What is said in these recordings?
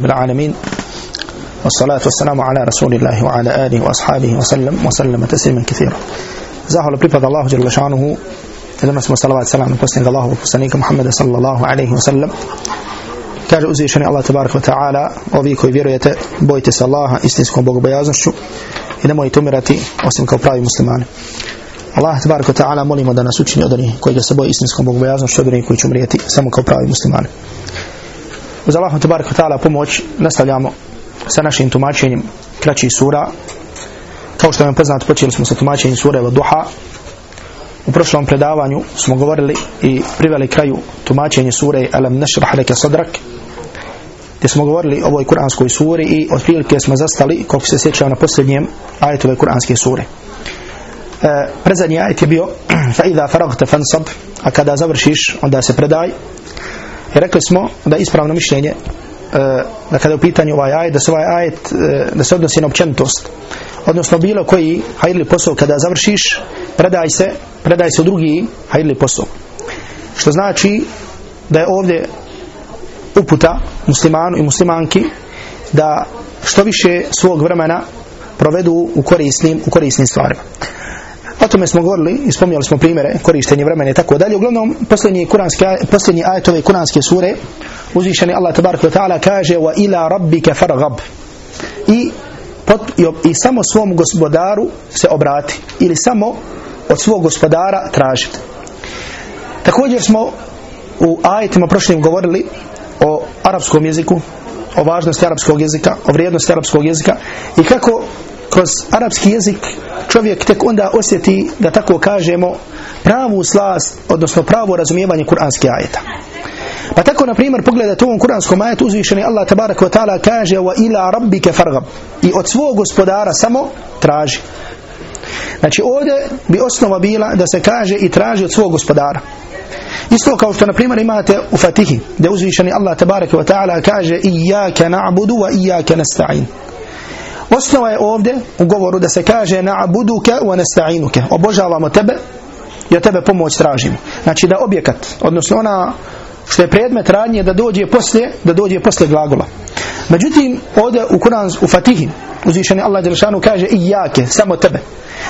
بالعالمين والصلاة والسلام على رسول الله وعلى آله وأصحابه وسلم وسلم تسليما كثيرا زاهل بريباد الله جل شانه إذا اسمه صلوات السلام على الله وفسنيك محمد صلى الله عليه وسلم kaže uzvišeni Allah tabaraka wa ta'ala ovi koji vjerujete bojite se Allaha istinskom bogobojaznošću i nemojte umirati osim kao pravi muslimani Allah tabaraka wa ta'ala molimo da nas učini od onih koji ga se boje istinskom bogobojaznošću od onih koji će umrijeti samo kao pravi muslimani Uz Allahom wa ta'ala pomoć nastavljamo sa našim tumačenjem kraćih sura. Kao što vam je poznat počeli smo sa tumačenjem sure duha u prošlom predavanju smo govorili i priveli kraju tumačenje sure Alam nashrah laka sadrak gdje smo govorili o ovoj kuranskoj suri i otprilike smo zastali koliko se sjećao na posljednjem ajetu ove kuranske sure. E, prezadnji ajet je bio idha faragta fansab a kada završiš onda se predaj rekli smo da ispravno mišljenje da kada je u pitanju ovaj ajet da se ovaj ajet da se odnosi na općenitost. Odnosno bilo koji hajli posao kada završiš predaj se predaj se u drugi hajli posao. Što znači da je ovdje uputa muslimanu i muslimanki da što više svog vremena provedu u korisnim, u korisnim stvarima O tome smo govorili i spomnjali smo primjere korištenje vremena i tako dalje. Uglavnom, posljednji, kuranski, posljednji ajet ove kuranske sure, uzvišeni Allah tabaraka ta'ala kaže wa ila rabbike fargab. I, pot, i, I samo svom gospodaru se obrati. Ili samo od svog gospodara traži. Također smo u ajetima prošlim govorili o arapskom jeziku, o važnosti arapskog jezika, o vrijednosti arapskog jezika i kako kroz arapski jezik čovjek tek onda osjeti, da tako kažemo, pravu slast, odnosno pravo razumijevanje kuranskih ajeta. Pa tako, na primjer, pogledajte u ovom kuranskom ajetu uzvišeni Allah tabaraka wa ta'ala kaže wa ila rabbike fargab i od svog gospodara samo traži. Znači ovdje bi osnova bila da se kaže i traži od svog gospodara. Isto kao što na primjer imate u Fatihi, gdje uzvišeni Allah tabaraka wa ta'ala kaže Iyaka na'budu wa iyaka nasta'in. Osnova je ovdje u govoru da se kaže na'buduka wa nasta'inuka. Obožavamo tebe i od tebe pomoć tražimo. Znači da objekat, odnosno ona što je predmet radnje da dođe poslije, da dođe poslije glagola. Međutim, ovdje u Kur'an u Fatihi uzvišeni Allah dželešanu kaže i jake, samo tebe.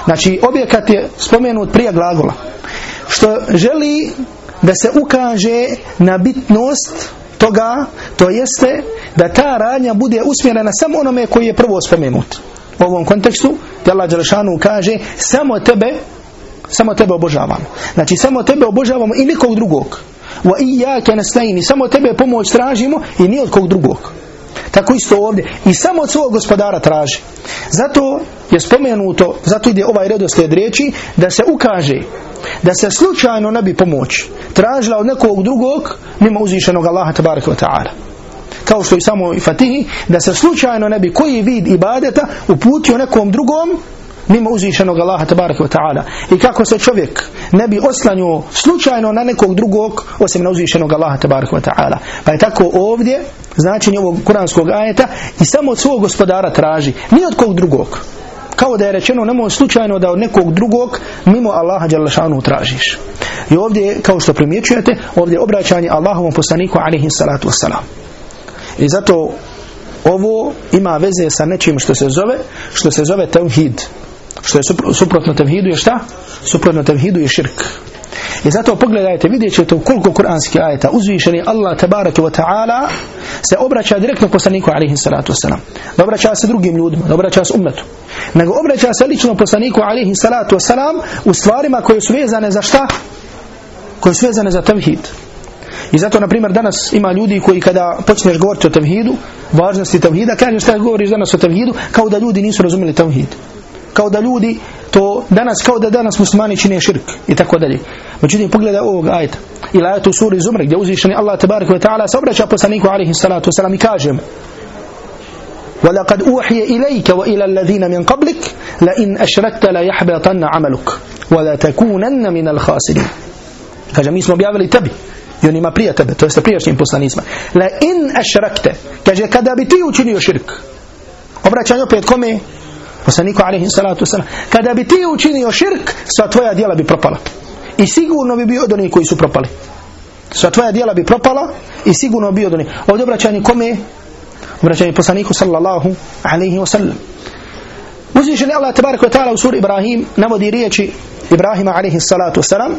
Znači objekat je spomenut prije glagola. Što želi da se ukaže na bitnost toga, to jeste da ta radnja bude usmjerena samo onome koji je prvo spomenut. U ovom kontekstu, gdje Allah Đelešanu kaže, samo tebe, samo tebe obožavamo. Znači, samo tebe obožavamo i nikog drugog. Wa iyyaka nasta'in, samo tebe pomoć tražimo i ni od kog drugog. Tako isto ovdje. I samo od svog gospodara traži. Zato je spomenuto, zato ide ovaj redoslijed riječi, da se ukaže da se slučajno ne bi pomoć tražila od nekog drugog mimo uzvišenog Allaha tabaraka wa ta'ala kao što i samo i Fatihi da se slučajno ne bi koji vid ibadeta uputio nekom drugom mimo uzvišenog Allaha tabaraka wa ta'ala i kako se čovjek ne bi oslanio slučajno na nekog drugog osim na uzvišenog Allaha tabaraka wa ta'ala pa je tako ovdje značenje ovog kuranskog ajeta i samo od svog gospodara traži ni od kog drugog kao da je rečeno nemoj slučajno da od nekog drugog mimo Allaha Đalešanu tražiš. I ovdje, kao što primjećujete, ovdje je obraćanje Allahovom poslaniku alihi salatu wasalam. I zato ovo ima veze sa nečim što se zove, što se zove tevhid. Što je suprotno tevhidu je šta? Suprotno tevhidu je širk. I zato pogledajte, vidjet ćete u koliko kuranskih ajeta uzvišeni Allah tabaraka wa ta'ala se obraća direktno poslaniku alihi salatu wasalam. Da obraća se drugim ljudima, da obraća se umetu. Nego obraća se lično poslaniku alihi salatu wasalam u stvarima koje su vezane za šta? Koje su vezane za tevhid. I zato, na primjer, danas ima ljudi koji kada počneš govoriti o tevhidu, važnosti tevhida, kažeš šta govoriš danas o tevhidu, kao da ljudi nisu razumeli tevhid. Kao da ljudi to danas, kao da danas muslimani čine širk i tako dalje. Međutim, pogledaj ovog ajeta. Ili ajeta u suri Zumr, gdje uzvišeni Allah tabaraka wa ta'ala se obraća poslaniku alihi salatu wasalam i kaže وَلَقَدْ أُوحِيَ إِلَيْكَ وَإِلَى الَّذِينَ مِنْ قَبْلِكَ لَإِنْ أَشْرَكْتَ لَيَحْبَطَنَّ عَمَلُكَ وَلَا تَكُونَنَّ مِنَ الْخَاسِرِينَ Kaže, mi smo objavili tebi i onima prije tebe, to jeste prijašnjim poslanicima. La in ašrakte, kaže, kada bi ti učinio širk, obraćanje opet kome? Poslaniku alaihi salatu wasalam, kada bi ti učinio širk, sva tvoja djela bi propala. I sigurno bi bio od onih koji su propali. Sva tvoja djela bi propala i sigurno bi bio od onih. Ovdje obraćanje kome? obraćanje poslaniku sallallahu alaihi wa sallam. Uzvišeni Allah tabarak wa ta'ala u suri Ibrahim navodi riječi Ibrahima alaihi salatu wasalam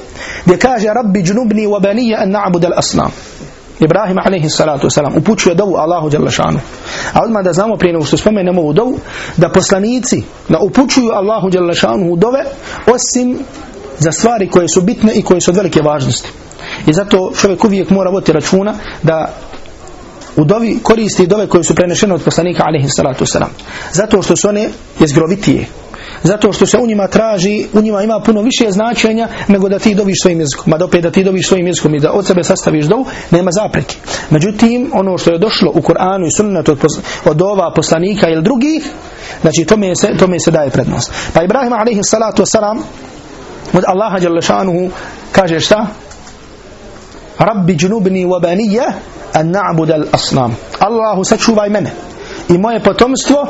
gdje kaže Rabbi džnubni wa banija an na'bud al asnam. Ibrahim alaihi salatu wasalam upućuje dovu Allahu djela šanu. A odmah da znamo prije nego što spomenemo ovu dovu da poslanici da upućuju Allahu djela šanu u dove osim za stvari koje su bitne i koje su od velike važnosti. I zato čovjek uvijek mora voditi računa da u dovi koristi dove koje su prenešene od poslanika alaihi salatu wasalam. Zato što su one jezgrovitije. Zato što se u njima traži, u njima ima puno više značenja nego da ti doviš svojim jezikom. Ma opet da ti doviš svojim jezikom i da od sebe sastaviš dovu, nema zapreke. Međutim, ono što je došlo u Kur'anu i sunnetu od, od ova poslanika ili drugih, znači tome se, tome se daje prednost. Pa Ibrahim alaihi salatu wasalam od Allaha Đalešanuhu kaže šta? Rabbi džnubni wa banija an na'bud al asnam. Allahu sačuvaj mene i moje potomstvo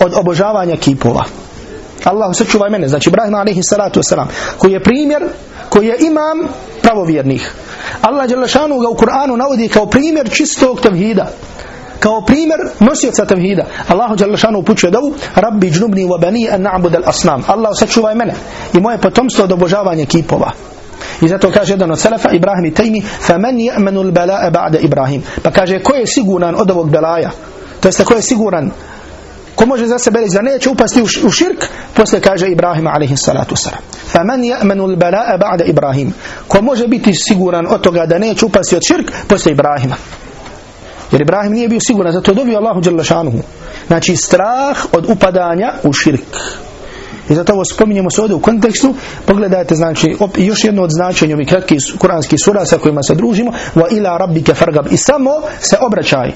od obožavanja kipova. Allahu sačuvaj mene. Znači Ibrahim alaihi salatu wasalam koji je primjer, koji je imam pravovjernih. Allah Đalešanu ga u Kur'anu navodi kao primjer čistog tevhida. Kao primjer nosioca tevhida. Allahu Đalešanu upućuje dovu Rabbi džnubni wa bani an na'bud al asnam. Allahu sačuvaj mene i moje potomstvo od obožavanja kipova. I zato kaže jedan od selefa Ibrahim i Tejmi فَمَنْ يَأْمَنُ الْبَلَاءَ بَعْدَ Ibrahim Pa kaže ko je siguran od ovog belaja To jeste ko je siguran ko može za sebe reći da neće upasti u širk, poslije kaže Ibrahim alaihi salatu salam. Fa man ya'manu al-bala'a ba'da Ibrahim. Ko može biti siguran od toga da neće upasti od širk, poslije Ibrahima. Jer Ibrahim nije bio siguran, zato je dobio Allahu Đalešanuhu. Znači strah od upadanja u širk. I zato ovo spominjemo se ovdje u kontekstu, pogledajte znači, op, još jedno od značenja ovih kratkih kuranskih sura sa kojima se družimo, wa ila rabbika fargab. I samo se obraćaj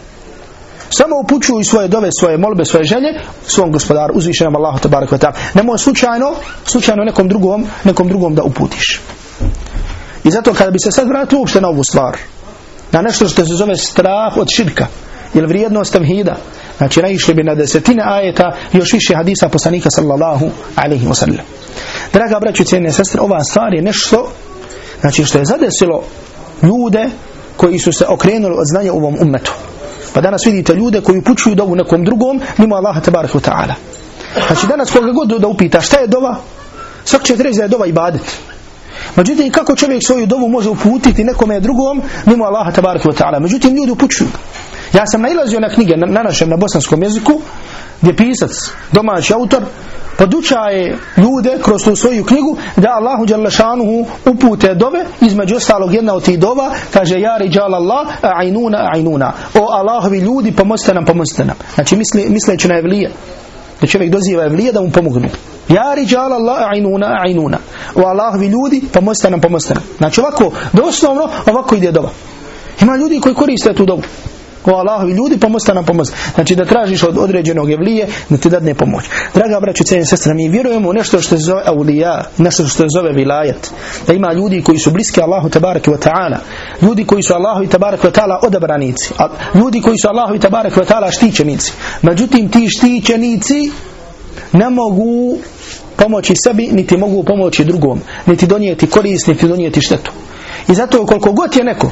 samo upućuju svoje dove, svoje molbe, svoje želje svom gospodaru, uzvišenom Allahu tabarak ta'ala. Nemoj slučajno, slučajno nekom drugom, nekom drugom da uputiš. I zato kada bi se sad vratio uopšte na ovu stvar, na nešto što se zove strah od širka, ili vrijednost tevhida, Znači naišli bi na desetine ajeta još više hadisa poslanika sallallahu alaihi wa sallam. Draga braći cijene sestre, ova stvar je nešto znači što je zadesilo ljude koji su se okrenuli od znanja u ovom ummetu. Pa danas vidite ljude koji upućuju dovu nekom drugom mimo Allaha tabaraka wa ta'ala. Znači danas koga god da upita šta je dova, svak će reći da je dova ibadet. Međutim, kako čovjek svoju dovu može uputiti nekome drugom mimo Allaha tabaraka wa ta'ala. Međutim, ljudi upućuju. Ja sam nailazio na knjige na, na našem, na bosanskom jeziku, gdje pisac, domaći autor, podučaje ljude kroz tu svoju knjigu da Allahu Đalešanuhu upute dove, između ostalog jedna od tih dova, kaže Ja riđal Allah, a'inuna, a'inuna. O Allahovi ljudi, pomozite nam, pomozite nam. Znači misle, misleći na evlije. Da čovjek doziva evlije da mu pomognu. Ja riđal Allah, a'inuna, a'inuna. O Allahovi ljudi, pomozite nam, pomozite nam. Znači ovako, doslovno, ovako ide dova. Ima ljudi koji koriste tu dovu o Allahovi ljudi pomozite nam pomoć. Znači da tražiš od određenog evlije da ti dadne pomoć. Draga braćo, cijenim sestra, mi vjerujemo u nešto što se zove aulija, nešto što se zove vilajet. Da ima ljudi koji su bliski Allahu tabaraka wa ta'ala, ljudi koji su Allahu tabaraka wa ta'ala odabranici, ljudi koji su Allahu tabaraka wa ta'ala štićenici. Međutim, ti štićenici ne mogu pomoći sebi, niti mogu pomoći drugom, niti donijeti korist, niti donijeti štetu. I zato koliko god je neko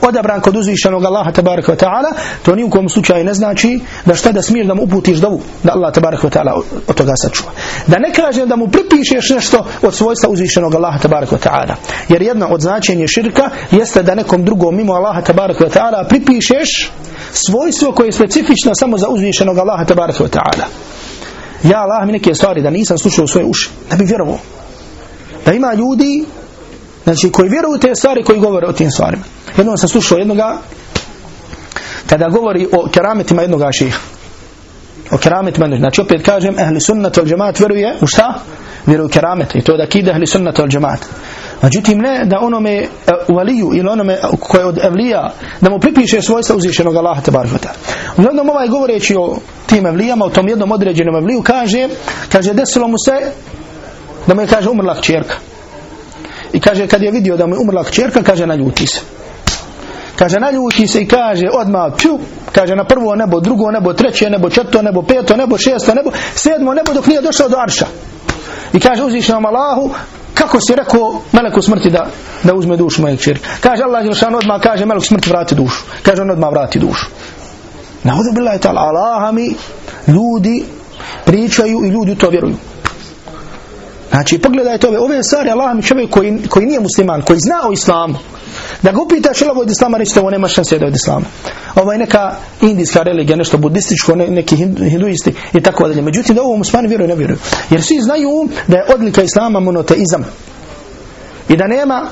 odabran kod uzvišenog Allaha tabaraka wa ta'ala, to ni u kom slučaju ne znači da šta da smiješ da mu uputiš dovu, da Allah tabaraka wa ta'ala od toga sačuva. Da ne kažem da mu pripišeš nešto od svojstva uzvišenog Allaha tabaraka wa ta'ala. Jer jedna od značenja širka jeste da nekom drugom mimo Allaha tabaraka wa ta'ala pripišeš svojstvo koje je specifično samo za uzvišenog Allaha tabaraka wa ta'ala. Ja Allah mi neke stvari da nisam slušao svoje uši, da bi vjerovao. Da ima ljudi znači koji vjeruju te stvari koji govore o tim stvarima. Jednom sam slušao jednoga kada govori o kerametima jednoga šeha. O kerametima, znači opet kažem, ehli sunnat al džemaat vjeruje u šta? Vjeruje u keramete i to da kide ehli sunnat al džemaat. Međutim ne da onome u valiju ili onome koje od evlija da mu pripiše svojstva uzvišenog Allaha ta'ala. Uglavnom ovaj govoreći o tim evlijama, o tom jednom određenom evliju kaže, kaže desilo mu se da mu je kaže umrla kćerka. I kaže kad je vidio da mu je umrla kćerka, kaže naljuti se kaže naljuti se i kaže odmah pju, kaže na prvo nebo, drugo nebo, treće nebo, četvrto nebo, peto nebo, šesto nebo, sedmo nebo dok nije došao do arša. I kaže uzvišenom Allahu, kako si rekao meleku smrti da, da uzme dušu moje kćeri. Kaže Allah Jelšan odmah kaže melek smrti vrati dušu. Kaže on odmah vrati dušu. Naudu billahi ta'ala, Allah mi ljudi pričaju i ljudi to vjeruju. Znači, pogledajte ove, ove stvari, Allah mi čovjek koji, koji nije musliman, koji zna o islamu, da ga upita što ovo od islama, reći ovo nema šanse da od islama. Ovo je neka indijska religija, nešto budističko, ne, neki hinduisti i tako dalje. Međutim, da ovo muslimani vjeruju, ne vjeruju. Jer svi znaju da je odlika islama monoteizam. I da nema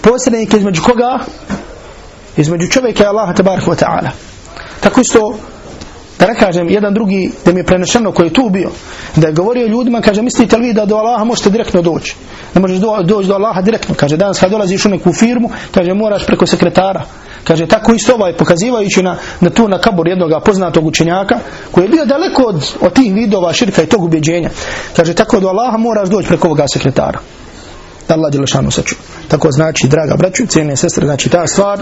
posrednika između koga? Između čovjeka i Allaha tabaraka wa ta'ala. Tako isto da ne kažem jedan drugi da mi je prenešeno koji je tu bio da je govorio ljudima kaže mislite li vi da do Allaha možete direktno doći? Ne možeš do, doći do Allaha direktno? Kaže danas kad dolaziš u neku firmu kaže moraš preko sekretara. Kaže tako isto ovaj pokazivajući na, na tu na kabor jednog poznatog učenjaka koji je bio daleko od, od tih vidova širka i tog ubjeđenja. Kaže tako do Allaha moraš doći preko ovoga sekretara. Da Allah Đelešanu saču. Tako znači draga braću cijene sestre znači ta stvar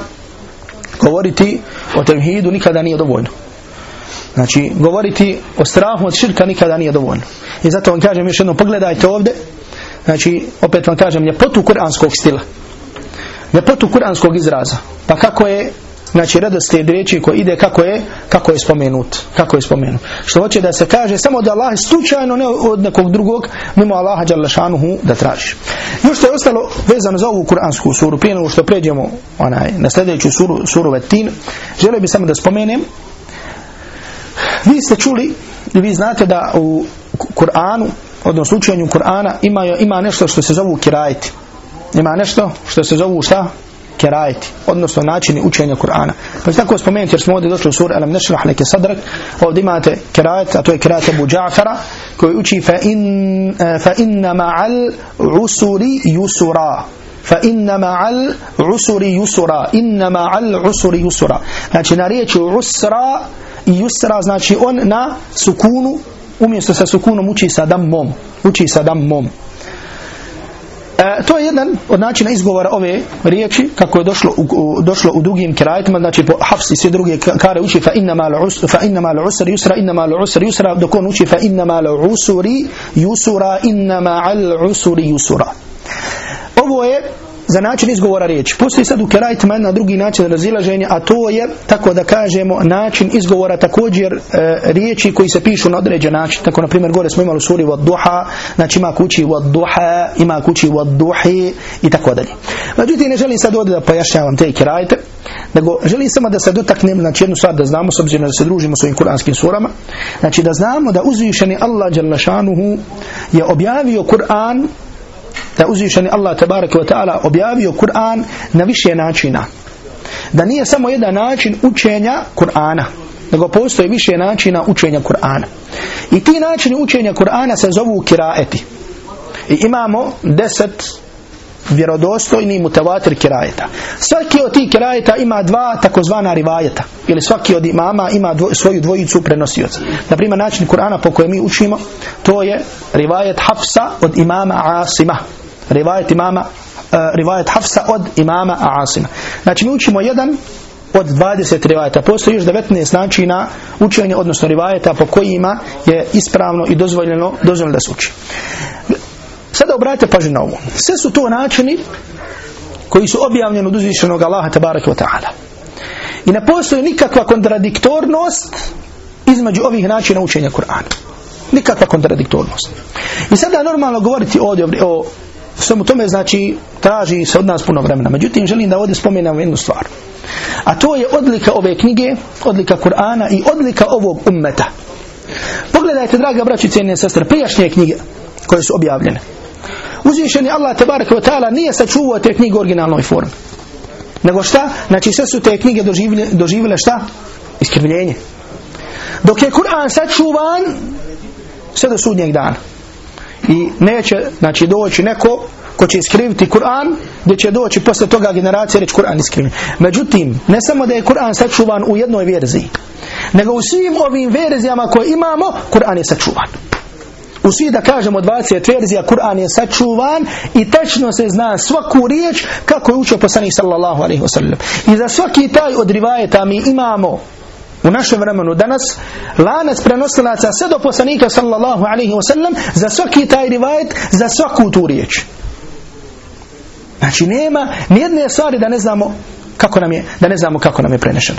govoriti o tevhidu nikada nije dovoljno Znači, govoriti o strahu od širka nikada nije dovoljno. I zato vam kažem još jednom, pogledajte ovdje, znači, opet vam kažem, ljepotu kuranskog stila. Ljepotu kuranskog izraza. Pa kako je, znači, redoslijed riječi koji ide, kako je, kako je spomenut. Kako je spomenut. Što hoće da se kaže, samo da Allah slučajno, ne od nekog drugog, mimo Allaha Đalešanuhu da tražiš. Još što je ostalo vezano za ovu kuransku suru, prije nego što pređemo onaj, na sljedeću suru, suru Vetin, želio bih samo da spomenem, vi ste čuli i vi znate da u Kur'anu, odnosno učenju Kur'ana ima, ima nešto što se zovu kirajeti. Ima nešto što se zovu šta? Kirajeti, odnosno načini učenja Kur'ana. Pa tako spomenuti jer smo ovdje došli u suri Alam nešrah neke sadrak, ovdje imate kirajet, a to je kirajet Abu Ja'fara, koji uči fa, in, fa inna ma'al usuri yusura. fa inna ma'al usuri yusura inna ma'al usuri yusura znači na riječi usra i yusra znači on na sukunu umjesto sa sukunom uči sa dammom uči sa dammom. E, to je jedan od načina izgovora ove riječi kako je došlo u, u, došlo u drugim kirajetima znači po hafsi sve druge kare uči fa inna mal usra fa inna mal usri yusra inna mal usri yusra dok on uči fa inna mal usri yusra inna mal usri yusra ovo je za način izgovora riječi. Postoji sad u kerajtima jedna drugi način razilaženja, a to je, tako da kažemo, način izgovora također e, riječi koji se pišu na određen način. Tako, na primjer, gore smo imali suri vad duha, znači ima kući vad duha, ima kući vad duhi i tako dalje. Međutim, ne želim sad ovdje da pojašnjavam te kerajte, nego želim samo da se dotaknem, znači jednu stvar da znamo, s obzirom da se družimo s ovim kuranskim surama, znači da znamo da uzvišeni Allah je objavio Kur'an da uzvišeni Allah tabaraka wa ta'ala objavio Kur'an na više načina. Da nije samo jedan način učenja Kur'ana, nego postoji više načina učenja Kur'ana. I ti načini učenja Kur'ana se zovu kiraeti. I imamo deset vjerodostojni mutavatir kirajeta. Svaki od tih kirajeta ima dva takozvana rivajeta. Ili svaki od imama ima dvo, svoju dvojicu prenosioca. Naprimjer, način Kur'ana po kojem mi učimo, to je rivajet Hafsa od imama Asima rivajet imama uh, rivajet Hafsa od imama Asima. Znači mi učimo jedan od 20 rivajeta. Postoji još 19 načina učenja, odnosno rivajeta po kojima je ispravno i dozvoljeno, dozvoljeno da se uči. Sada obratite pažnju na ovo. Sve su to načini koji su objavljeni od uzvišenog Allaha tabaraka wa ta'ala. I ne postoji nikakva kontradiktornost između ovih načina učenja Kur'ana. Nikakva kontradiktornost. I sada normalno govoriti ovdje o svemu tome znači traži se od nas puno vremena. Međutim, želim da ovdje spomenem jednu stvar. A to je odlika ove knjige, odlika Kur'ana i odlika ovog ummeta. Pogledajte, draga braći i sestre, prijašnje knjige koje su objavljene. Uzvišeni Allah tabaraka wa ta'ala nije sačuvao te knjige u originalnoj formi. Nego šta? Znači sve su te knjige doživile, doživile šta? Iskrivljenje. Dok je Kur'an sačuvan sve do sudnjeg dana i neće znači doći neko ko će iskriviti Kur'an gdje će doći posle toga generacija reći Kur'an. Međutim, ne samo da je Kur'an sačuvan u jednoj verziji, nego u svim ovim verzijama koje imamo, Kur'an je sačuvan. U svi da kažemo 20 verzija Kur'an je sačuvan i tačno se zna svaku riječ kako je učio poslanik sallallahu alaihi wasallam. I za svaki taj od rivajeta mi imamo u našem vremenu danas lanac prenosilaca sve do poslanika sallallahu alaihi wa sallam za svaki taj rivajet za svaku tu riječ znači nema nijedne stvari da ne znamo kako nam je da ne znamo kako nam je prenešeno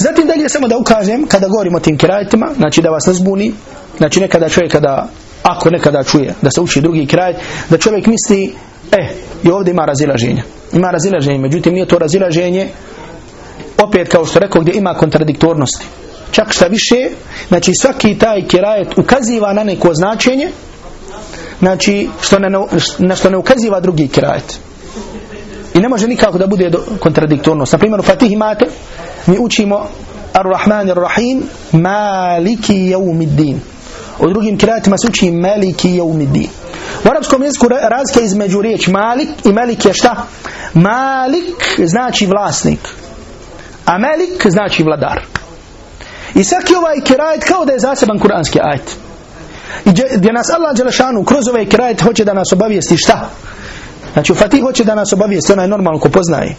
Zatim dalje samo da ukažem, kada govorimo o tim kirajetima, znači da vas ne zbuni, znači nekada čovjek kada, ako nekada čuje da se uči drugi kirajet, da čovjek misli, e, i ovdje ima razilaženja. Ima razilaženje, međutim nije to razilaženje, opet kao što rekao, gdje ima kontradiktornosti. Čak šta više, znači svaki taj kirajet ukaziva na neko značenje, znači što ne, na što ne ukaziva drugi kirajet. I ne može nikako da bude kontradiktornost. Na primjer u Fatih imate, mi učimo Ar-Rahman Ar-Rahim Maliki Jaumiddin. U drugim kiratima se uči Maliki Jaumiddin. U arapskom jeziku razlika između riječ Malik i Malik je šta? Malik znači vlasnik. A Malik znači vladar. I svaki ovaj kirajet kao da je zaseban kuranski ajet. I gdje nas Allah Đelešanu kroz ovaj kirajet hoće da nas obavijesti šta? Znači u Fatih hoće da nas obavijesti, onaj normalno ko poznaje.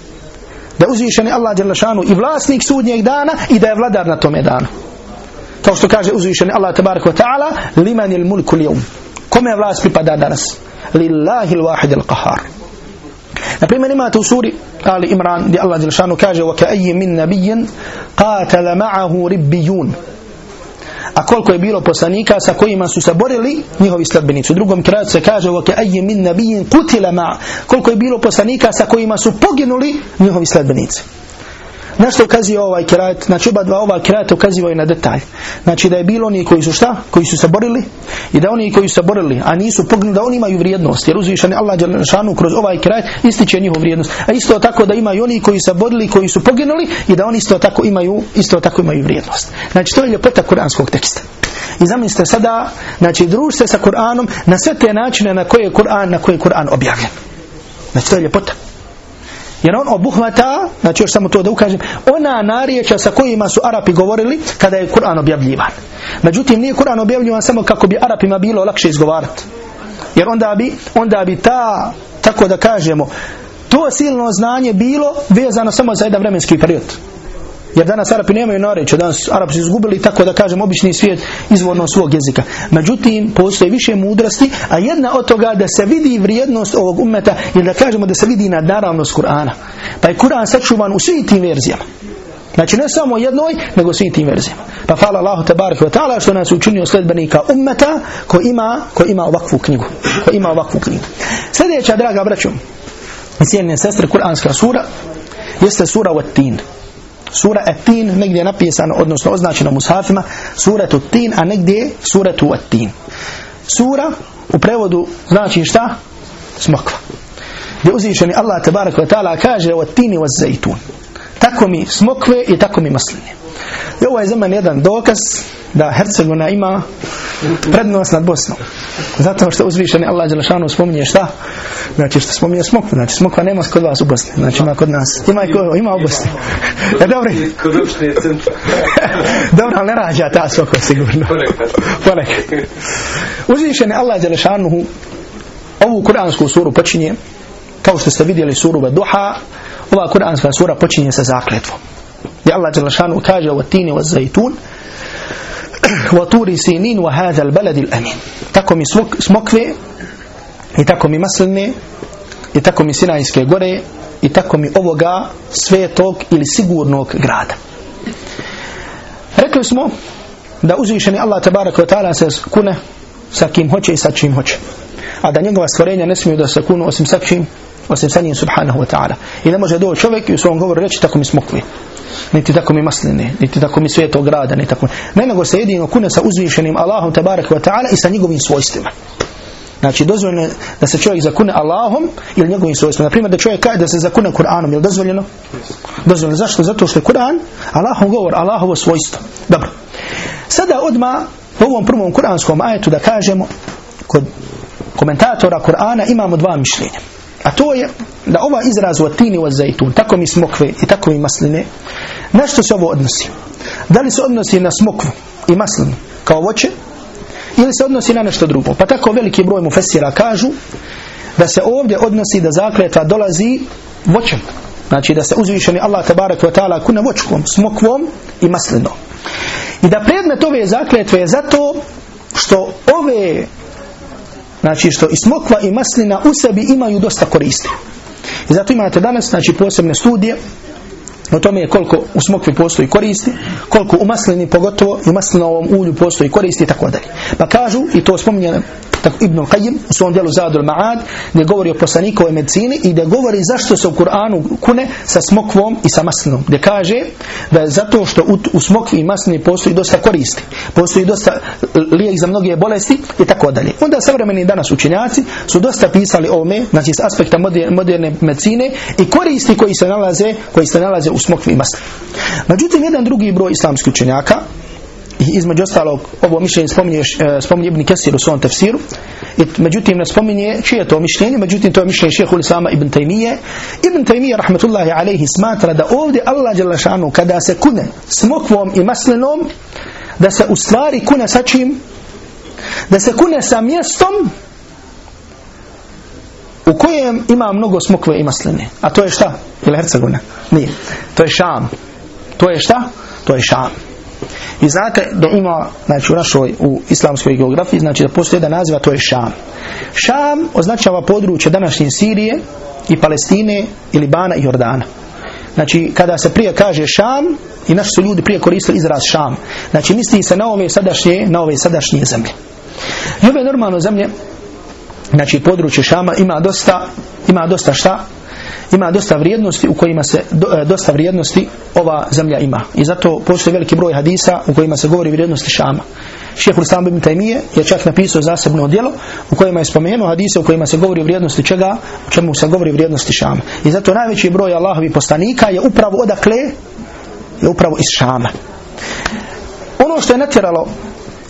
Da uzvišeni Allah Đelešanu i vlasnik sudnjeg dana i da je vladar na tome danu. Kao što kaže uzvišeni Allah tabarak wa ta'ala, liman il mulku lijum. Kome vlast pripada danas? Lillahi l-wahid il-qahar. Na primjer imate u suri Ali Imran gdje Allah Đelešanu kaže وَكَأَيِّ مِن نَبِيٍّ قَاتَلَ مَعَهُ رِبِّيُّونَ a koliko je bilo poslanika sa kojima su se borili njihovi sledbenici. U drugom kraju se kaže وَكَأَيِّ مِن نَبِيٍّ قُتِلَ مَعَ koliko je bilo poslanika sa kojima su poginuli njihovi sledbenici. Na što ukazuje ovaj kirajet? Znači oba dva ova kirajeta ukazivaju na detalj. Znači da je bilo oni koji su šta? Koji su se borili i da oni koji su se borili, a nisu poginuli, da oni imaju vrijednost. Jer uzvišeni Allah šanu kroz ovaj kirajet ističe njihovu vrijednost. A isto tako da imaju oni koji se borili, koji su poginuli i da oni isto tako imaju, isto tako imaju vrijednost. Znači to je ljepota kuranskog teksta. I zamislite sada, znači družite sa Kur'anom na sve te načine na koje je Kur'an, na koje je Kur'an objavljen. Znači to je ljepota. Jer on obuhvata, znači još samo to da ukažem, ona narječa sa kojima su Arapi govorili kada je Kur'an objavljivan. Međutim, nije Kur'an objavljivan samo kako bi Arapima bilo lakše izgovarati. Jer onda bi, onda bi ta, tako da kažemo, to silno znanje bilo vezano samo za jedan vremenski period. Jer danas Arapi nemaju nareće, danas Arapi su izgubili tako da kažem obični svijet izvorno svog jezika. Međutim, postoji više mudrosti, a jedna od toga da se vidi vrijednost ovog umeta ili da kažemo da se vidi nadnaravnost Kur'ana. Pa je Kur'an sačuvan u svim tim verzijama. Znači ne samo jednoj, nego svim tim verzijama. Pa hvala Allahu tabaraka wa ta'ala što nas učinio sledbenika ummeta ko ima, ko ima ovakvu knjigu. Ko ima ovakvu knjigu. Sljedeća, draga braćo, cijenine sestre, Kur'anska sura, jeste sura Wat-Tin. Sura At-Tin negdje je napisano, odnosno označeno mushafima, sura At-Tin, a negdje sura At-Tin. Sura u prevodu znači šta? Smokva. Gdje uzvišeni Allah tabarak wa ta'ala kaže o At-Tini wa Zajtun. Tako mi smokve i tako mi masline. I ovo je za mene jedan dokaz da Hercegovina ima prednost nad Bosnom. Zato što uzvišeni Allah Đelešanu spominje šta? Znači što spominje smokvu. Znači smokva nema kod vas u Bosni. Znači ima kod nas. Ima, ko, ima u Bosni. E, dobro. Dobro, ali ne rađa ta smokva sigurno. Ponekad. Uzvišeni Allah Đelešanu ovu kuransku suru počinje kao što ste vidjeli suru Duha, ova kuranska sura počinje sa zakletvom. Gdje Allah Đelešanu kaže o tini o zajtun, o turi sinin wa o hadal baladil amin. Tako mi smokve, i tako mi masline, i tako mi Sinajske gore, i tako mi ovoga svetog ili sigurnog grada. Rekli smo da uzvišeni Allah tabaraka wa ta'ala se kune sa kim hoće i sa čim hoće. A da njegova stvorenja ne smiju da se kunu osim sa čim osim sa njim subhanahu wa ta'ala i ne može doći čovjek i u svom govoru reći tako mi smokve niti tako mi masline, niti tako mi svetog grada, niti tako. Ne nego se jedino kune sa uzvišenim Allahom tabarak wa ta'ala i sa njegovim svojstvima. Znači dozvoljeno je da se čovjek zakune Allahom ili njegovim svojstvima. Na primjer da čovjek kaže da se zakune Kur'anom, je li dozvoljeno? Dozvoljeno. Zašto? Zato što je Kur'an Allahom govor, Allahovo svojstvo. Dobro. Sada odma u ovom prvom kuranskom ajetu da kažemo kod komentatora Kur'ana imamo dva mišljenja. A to je da ova izraz u atini u zajtun, tako mi smokve i tako mi masline, na što se ovo odnosi? Da li se odnosi na smokvu i maslinu kao voće ili se odnosi na nešto drugo? Pa tako veliki broj mufesira kažu da se ovdje odnosi da zakleta dolazi voćem. Znači da se uzvišeni Allah tabarak wa ta'ala kune vočkom, smokvom i maslinom. I da predmet ove zakletve je zato što ove Znači što i smokva i maslina u sebi imaju dosta koristi. I zato imate danas znači posebne studije o tome je koliko u smokvi postoji koristi, koliko u maslini pogotovo i u maslinovom ulju postoji koristi i tako dalje. Pa kažu, i to spominje tako Ibn Qayyim u svom djelu Zadul Ma'ad gdje govori o poslanikovoj medicini i gdje govori zašto se u Kur'anu kune sa smokvom i sa maslinom gdje kaže da je zato što u, u smokvi i maslini postoji dosta koristi postoji dosta lijek za mnoge bolesti i tako dalje onda savremeni danas učenjaci su dosta pisali o ome znači s aspekta moderne medicine i koristi koji se nalaze koji se nalaze u smokvi i maslini međutim jedan drugi broj islamskih učenjaka između ostalog ovo mišljenje spominje, e, spominje Ibn Kesir u svom tefsiru i međutim ne spominje čije je to mišljenje? Međutim to je mišljenje šehu Isama Ibn Taymiye Ibn Taymiye rahmatullahi alaihi smatra da ovdje Allah Đalašanu kada se kune smokvom i maslinom da se u stvari kune sa čim? Da se kune sa mjestom u kojem ima mnogo smokve i masline a to je šta? ili Hercegovina? nije to je Šam to je šta? to je Šam i znate da ima, znači u našoj, u islamskoj geografiji, znači da postoji jedan naziv, a to je Šam. Šam označava područje današnje Sirije i Palestine i Libana i Jordana. Znači, kada se prije kaže Šam, i naši su ljudi prije koristili izraz Šam. Znači, misli se na ove sadašnje, na ove sadašnje zemlje. I ove normalno zemlje, znači područje Šama ima dosta, ima dosta šta? ima dosta vrijednosti u kojima se e, dosta vrijednosti ova zemlja ima. I zato postoji veliki broj hadisa u kojima se govori vrijednosti Šama. Šejh Islam ibn Taymiye je čak napisao zasebno djelo u kojima je spomenuo hadise u kojima se govori vrijednosti čega, u čemu se govori vrijednosti Šama. I zato najveći broj Allahovih poslanika je upravo odakle je upravo iz Šama. Ono što je natjeralo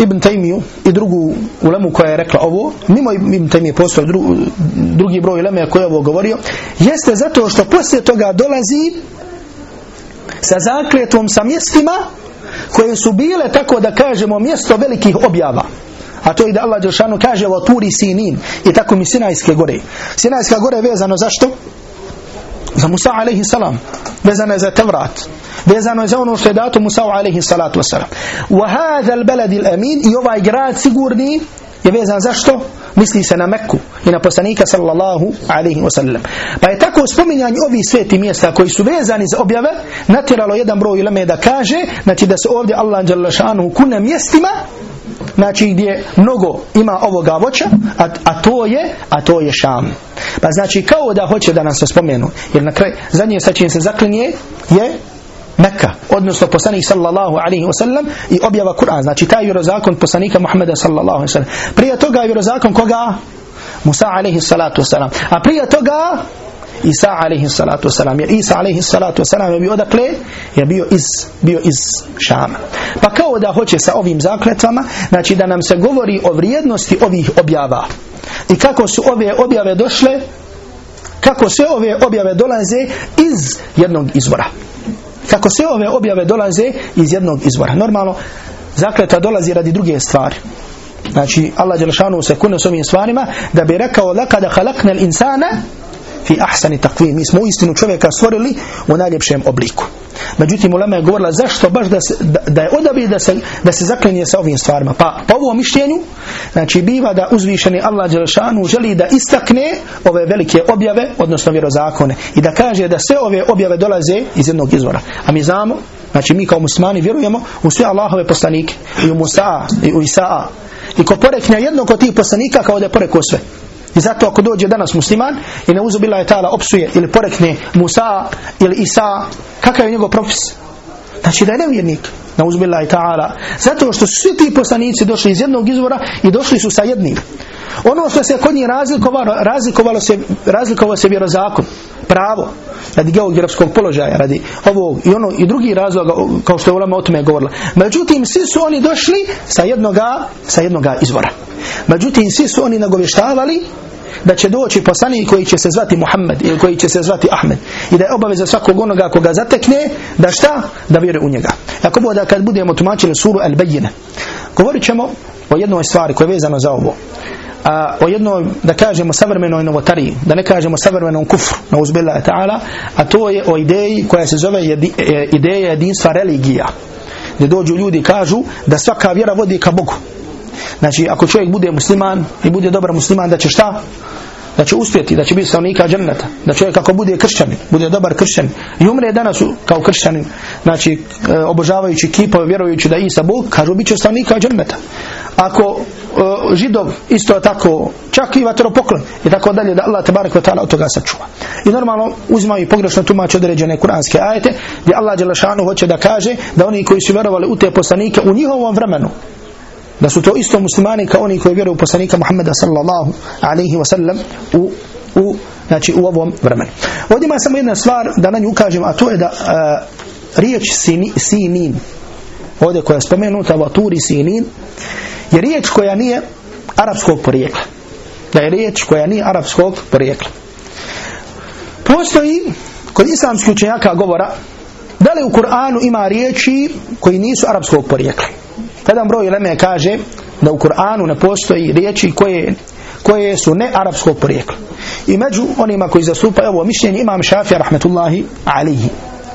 Ibn Taymiju i drugu ulemu koja je rekla ovo, mimo Ibn Taymije postoje dru, drugi broj uleme koji je ovo govorio, jeste zato što poslije toga dolazi sa zakletvom sa mjestima koje su bile tako da kažemo mjesto velikih objava. A to je da Allah Đelšanu kaže o Turi Sinin i tako mi Sinajske gore. Sinajska gore je vezano zašto? Za Musa alaihi salam. Vezano je za Tevrat vezano je za ono što je dato Musa alaihi salatu wasalam. Wa hadha al-balad al-amin i ovaj grad sigurni je vezan zašto? Misli se na Mekku i na poslanika sallallahu alaihi wasallam. Pa je tako spominjanje ovih sveti mjesta koji su vezani za objave natjeralo jedan broj ilame da kaže znači da se ovdje Allah šanu kune mjestima znači gdje mnogo ima ovoga voća a, a to je a to je Šam pa znači kao da hoće da nam se spomenu jer na kraj zadnje sa čim se zaklinje je Mekka, odnosno poslanik sallallahu alaihi wa sallam i objava Kur'an. Znači taj vjerozakon poslanika Muhammeda sallallahu alaihi wa sallam. Prije toga je vjerozakon koga? Musa alaihi salatu wa sallam. A prije toga Isa alaihi salatu wa sallam. Jer Isa alaihi salatu wa sallam je bio odakle? Je bio iz, bio iz Šama. Pa kao da hoće sa ovim zakletvama, znači da nam se govori o vrijednosti ovih objava. I kako su ove objave došle, kako sve ove objave dolaze iz jednog izvora. Kako sve ove objave dolaze iz jednog izvora. Normalno, zakleta dolazi radi druge stvari. Znači, Allah Đelšanu se kune s ovim stvarima da bi rekao lakada halaknel insana fi ahsani takvim. Mi smo istinu čovjeka stvorili u najljepšem obliku. Međutim, Ulema je govorila zašto baš da, se, da, da je odabir da se, da se zaklenje sa ovim stvarima. Pa po ovom mišljenju, znači biva da uzvišeni Allah Đelšanu želi da istakne ove velike objave, odnosno vjerozakone. I da kaže da sve ove objave dolaze iz jednog izvora. A mi znamo, znači mi kao muslimani vjerujemo u sve Allahove poslanike. I u Musa, i u Isaa. I ko porekne jednog od tih poslanika kao da je porekao sve. I zato ako dođe danas musliman i ne uzubila je tala opsuje ili porekne Musa ili Isa, kakav je njegov propis? Znači da je nevjernik. Na uzubila je ta'ala. Zato što svi ti poslanici došli iz jednog izvora i došli su sa jednim. Ono što se kod njih razlikovalo, razlikovalo se, razlikovalo se vjerozakon, pravo, radi geografskog položaja, radi ovog i ono i drugi razloga, kao što je Ulama o tome govorila. Međutim, svi su oni došli sa jednoga, sa jednoga izvora. Međutim, svi su oni nagovještavali da će doći poslanik koji će se zvati Muhammed ili koji će se zvati Ahmed i da je obaveza svakog onoga koga zatekne da šta? Da vjeruje u njega. Ako bude kad budemo tumačili suru Al-Bayyina govorit ćemo o jednoj stvari koja je vezana za ovo a, o jednoj, da kažemo, savremenoj novotariji, da ne kažemo savremenom kufru, na uzbillah ta'ala, a to je o ideji koja se zove jedi, e, ideja jedinstva religija. Gdje dođu ljudi i kažu da svaka vjera vodi ka Bogu. Znači, ako čovjek bude musliman i bude dobar musliman, da će šta? da će uspjeti, da će biti stanovnika dženneta, da čovjek ako bude kršćanin, bude dobar kršćan i umre danas kao kršćanin, znači e, obožavajući kipove, vjerujući da je Isa Bog, kažu bit će stanovnika dženneta. Ako e, židov isto tako, čak i vateropoklon i tako dalje, da Allah te barek od toga sačuva. I normalno uzimaju pogrešno tumače određene kuranske ajete, gdje Allah Đelešanu hoće da kaže da oni koji su vjerovali u te poslanike u njihovom vremenu, da su to isto muslimani kao oni koji vjeruju u poslanika Muhammeda sallallahu alaihi wa sallam u, u, znači, u ovom vremenu. Ovdje ima samo jedna stvar da na nju ukažem, a to je da uh, riječ sini, sinin, ovdje koja je spomenuta, vaturi sinin, je riječ koja nije arapskog porijekla. Da je riječ koja nije arapskog porijekla. Postoji kod islamskih učenjaka govora da li u Kur'anu ima riječi koji nisu arapskog porijekla. Jedan broj Leme kaže da u Kur'anu ne postoji riječi koje, koje su ne arapskog porijekla. I među onima koji zastupaju ovo mišljenje imam Šafija rahmetullahi alihi.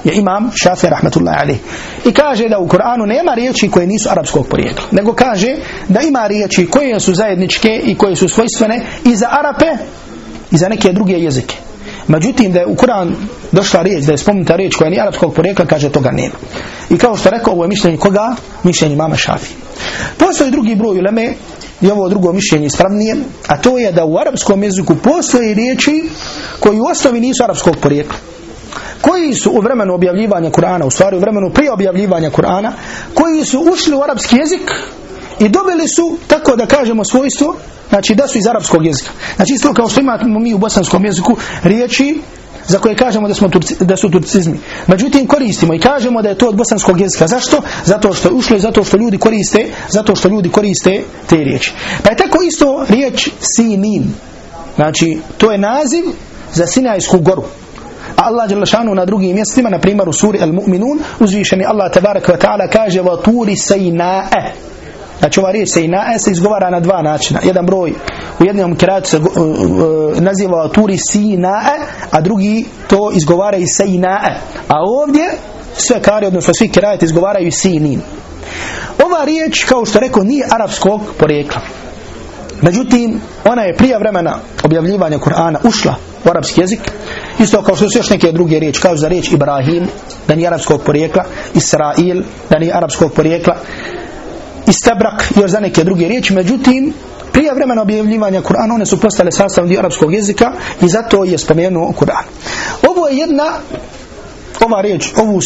Je imam Šafija rahmetullahi alihi. I kaže da u Kur'anu nema riječi koje nisu arapskog porijekla. Nego kaže da ima riječi koje su zajedničke i koje su svojstvene i za Arape i za neke druge jezike. Međutim, da je u Kur'an došla riječ, da je spomenuta riječ koja nije arapskog porijekla, kaže toga nema. I kao što rekao, ovo je mišljenje koga? Mišljenje mama Šafi. Postoji drugi broj uleme, i ovo drugo mišljenje ispravnije, a to je da u arapskom jeziku postoje riječi koji u osnovi nisu arapskog porijekla. Koji su u vremenu objavljivanja Kur'ana, u stvari u vremenu prije objavljivanja Kur'ana, koji su ušli u arapski jezik i dobili su, tako da kažemo, svojstvo, znači da su iz arapskog jezika. Znači isto kao što imamo mi u bosanskom jeziku riječi za koje kažemo da, smo da su turcizmi. Međutim, koristimo i kažemo da je to od bosanskog jezika. Zašto? Zato što je ušlo i zato što ljudi koriste, zato što ljudi koriste te riječi. Pa je tako isto riječ sinin. Znači, to je naziv za Sinajsku goru. A Allah Đelešanu na drugim mjestima, na primjer u suri Al-Mu'minun, uzvišeni Allah tabaraka wa ta'ala kaže turi sejna'e. Znači ova riječ sejna'e se izgovara na dva načina. Jedan broj u jednom kiratu se uh, uh, naziva turi sina'e, a drugi to izgovara i sejna'e. A ovdje sve kari, odnosno svi kirati izgovaraju sinin. Ova riječ, kao što rekao, nije arapskog porijekla. Međutim, ona je prije vremena objavljivanja Kur'ana ušla u arapski jezik, isto kao što su još neke druge riječi, kao za riječ Ibrahim, da nije arapskog porijekla, Israil, da nije arapskog porijekla, Istabrak, još za neke druge riječi, međutim, prije vremena objavljivanja Kur'ana one su postale sastavni dio arapskog jezika i zato je spomenuo Kur'an. Ovo je jedna ova riječ, ovu,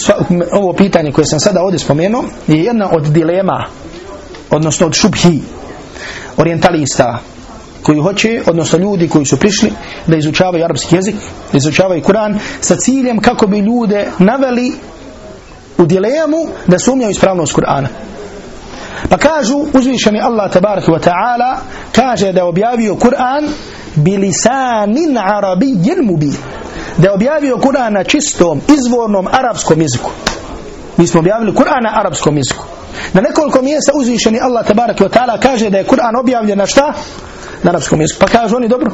ovo pitanje koje sam sada ovdje spomenuo je jedna od dilema odnosno od šubhi orientalista koji hoće, odnosno ljudi koji su prišli da izučavaju arapski jezik, da izučavaju Kur'an sa ciljem kako bi ljude naveli u dilemu da sumnjaju ispravnost Kur'ana. Pa kažu uzvišeni Allah tabaraka wa ta'ala kaže da je objavio Kur'an bilisanin arabijin mubin. Da je objavio Kur'an na čistom, izvornom arapskom jeziku. Mi smo objavili Kur'an na arapskom jeziku. Na nekoliko mjesta uzvišeni Allah tabaraka wa ta'ala kaže da je Kur'an objavljen na šta? Na arapskom jeziku. Pa kažu oni dobro.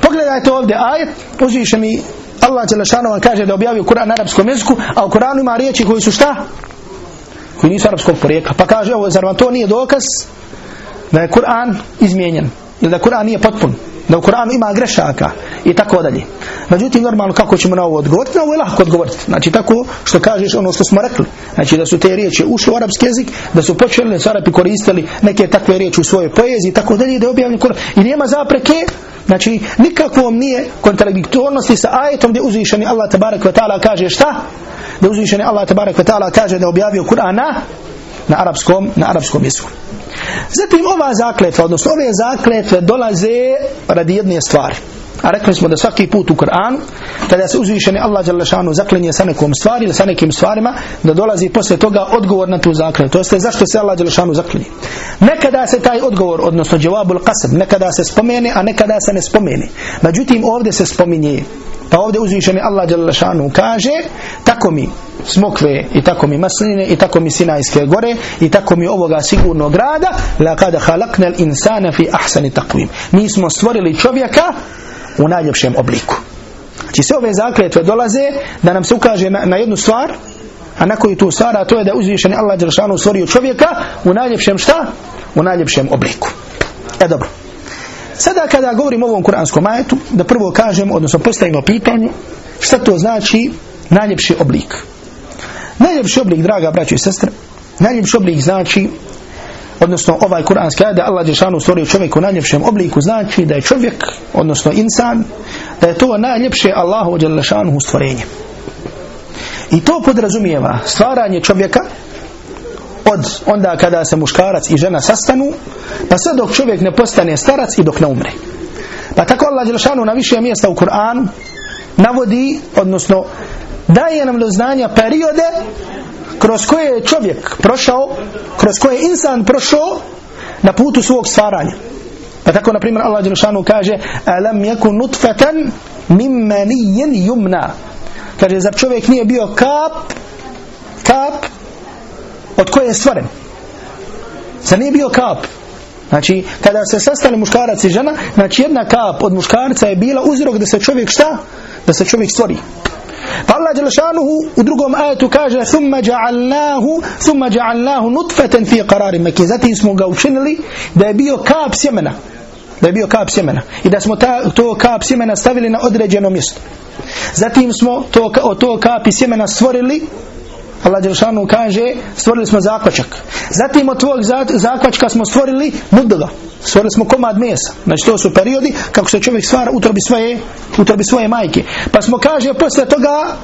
Pogledajte ovdje ajet, uzvišeni Allah Đelešanu kaže da je objavio Kur'an na arapskom jeziku, a u Kur'anu ima riječi koji su šta? Koji nisu arapskog porijekla. Pa kaže, ovo, zar vam to nije dokaz da je Kur'an izmijenjen ili da Kur'an nije potpun, da u Kur'anu ima grešaka i tako dalje. Međutim, normalno kako ćemo na ovo odgovoriti? Na ovo je lahko odgovoriti. Znači tako što kažeš ono što smo rekli. Znači da su te riječi ušle u arapski jezik, da su počeli, su Arapi koristili neke takve riječi u svojoj poeziji i tako dalje, da je objavljen Kur'an. I nema zapreke Znači, nikakvom nije kontradiktornosti sa ajetom gdje uzvišeni Allah tabarak wa ta'ala kaže šta? Da uzvišeni Allah tabarak wa ta'ala kaže da objavio Kur'an na, arapskom, na arapskom jeziku. Zatim ova zakletva, odnosno ove zakletve dolaze radi jedne stvari. A rekli smo da svaki put u Koranu, kada se uzvišeni Allah Đalešanu zaklinje sa nekom stvari ili sa nekim stvarima, da dolazi posle toga odgovor na tu zakletvu. To jeste zašto se Allah Đalešanu zaklinje. Nekada se taj odgovor, odnosno džavabul qasab, nekada se spomene, a nekada se ne spomene. Međutim, ovdje se spominje. Pa ovdje uzvišeni Allah Đalešanu kaže, tako mi smokve i tako mi masline i tako mi sinajske gore i tako mi ovoga sigurnog grada la kada halaknel insana fi ahsani takvim. Mi smo stvorili čovjeka u najljepšem obliku. Znači sve ove zakletve dolaze da nam se ukaže na, na jednu stvar, a na koju tu stvar, a to je da uzvišeni Allah Đeršanu stvorio čovjeka u najljepšem šta? U najljepšem obliku. E dobro. Sada kada govorimo o ovom kuranskom ajetu, da prvo kažem, odnosno postavimo pitanje, šta to znači najljepši oblik? Najljepši oblik, draga braćo i sestre, najljepši oblik znači odnosno ovaj kuranski ajet da Allah Đešanu stvorio čovjek u najljepšem obliku znači da je čovjek, odnosno insan da je to najljepše Allahu Đešanu stvorenje i to podrazumijeva stvaranje čovjeka od onda kada se muškarac i žena sastanu pa sve dok čovjek ne postane starac i dok ne umre pa tako Allah Đešanu na više mjesta u Kur'anu navodi, odnosno daje nam do znanja periode kroz koje je čovjek prošao, kroz koje je insan prošao na putu svog stvaranja. Pa tako, na primjer, Allah Đelšanu kaže Alam yakun nutfatan maniyin yumna. Kaže, zar čovjek nije bio kap, kap od koje je stvoren? Zar nije bio kap? Znači, kada se sastali muškarac i žena, znači jedna kap od muškarca je bila uzrok da se čovjek šta? Da se čovjek stvori. Pa Allah Đelešanuhu u drugom ajetu kaže Thumma ja'alnahu Thumma ja'alnahu nutfeten fi qararim meki Zatim smo ga učinili da je bio kap sjemena da je bio kap sjemena i da smo ta, to kap sjemena stavili na određeno mjesto zatim smo to, to kapi sjemena stvorili Allah Đelšanu kaže stvorili smo zakvačak zatim od tvojeg zakvačka smo stvorili mudga stvorili smo komad mesa. Znači to su periodi kako se čovjek stvara utrobi svoje, utrobi svoje majke. Pa smo kaže posle toga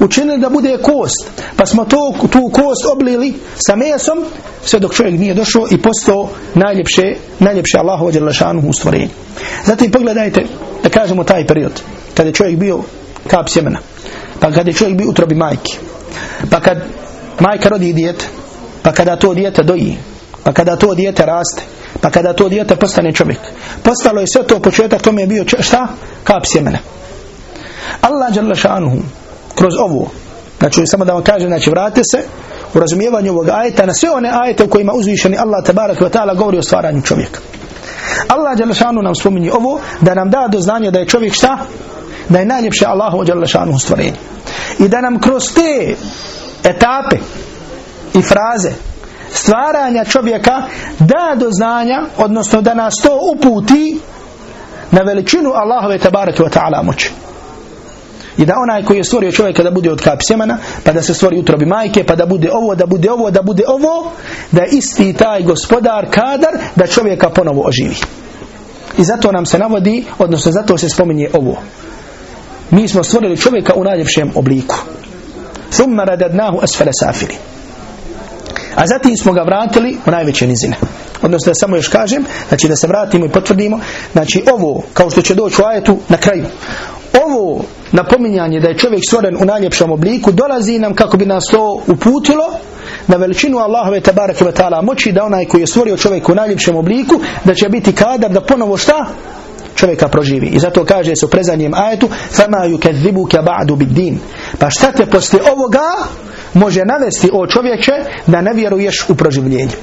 učinili da bude kost. Pa smo to, tu kost oblili sa mesom sve dok čovjek nije došao i postao najljepše najljepše Allahu Đelšanu u stvorenju zatim pogledajte da kažemo taj period kada je čovjek bio kap sjemena. Pa kada je čovjek bio utrobi majke pa kad majka rodi dijete pa kada to dijete doji pa kada to dijete raste pa kada to dijete postane čovjek postalo je sve to početak tome je bio šta? kap sjemena Allah šanuhu kroz ovo znači samo da vam kažem znači vrate se u razumijevanju ovog ajeta na sve one ajete u kojima uzvišeni Allah tabarak wa ta'ala govori o stvaranju čovjeka Allah jalla šanuhu nam spominje ovo da nam da do znanja da je čovjek šta? Da je najljepše Allahu jalla šanuhu stvorenje i da nam kroz te etape i fraze stvaranja čovjeka da do znanja, odnosno da nas to uputi na veličinu Allahove tabaraka wa ta'ala moći. I da onaj koji je stvorio čovjeka da bude od kap sjemena, pa da se stvori utrobi majke, pa da bude ovo, da bude ovo, da bude ovo, da isti taj gospodar kadar da čovjeka ponovo oživi. I zato nam se navodi, odnosno zato se spominje ovo mi smo stvorili čovjeka u najljepšem obliku. Thumma radadnahu asfala safili. A zatim smo ga vratili u najveće nizine. Odnosno da samo još kažem, znači da se vratimo i potvrdimo, znači ovo, kao što će doći u ajetu na kraju, ovo napominjanje da je čovjek stvoren u najljepšem obliku dolazi nam kako bi nas to uputilo na veličinu Allahove tabaraka wa ta'ala moći da onaj koji je stvorio čovjek u najljepšem obliku da će biti kadar da ponovo šta? čovjeka proživi. I zato kaže se u prezanjem ajetu فَمَا يُكَذِّبُكَ بَعْدُ بِدِّينِ Pa šta te poslije ovoga može navesti o čovječe da ne vjeruješ u proživljenje.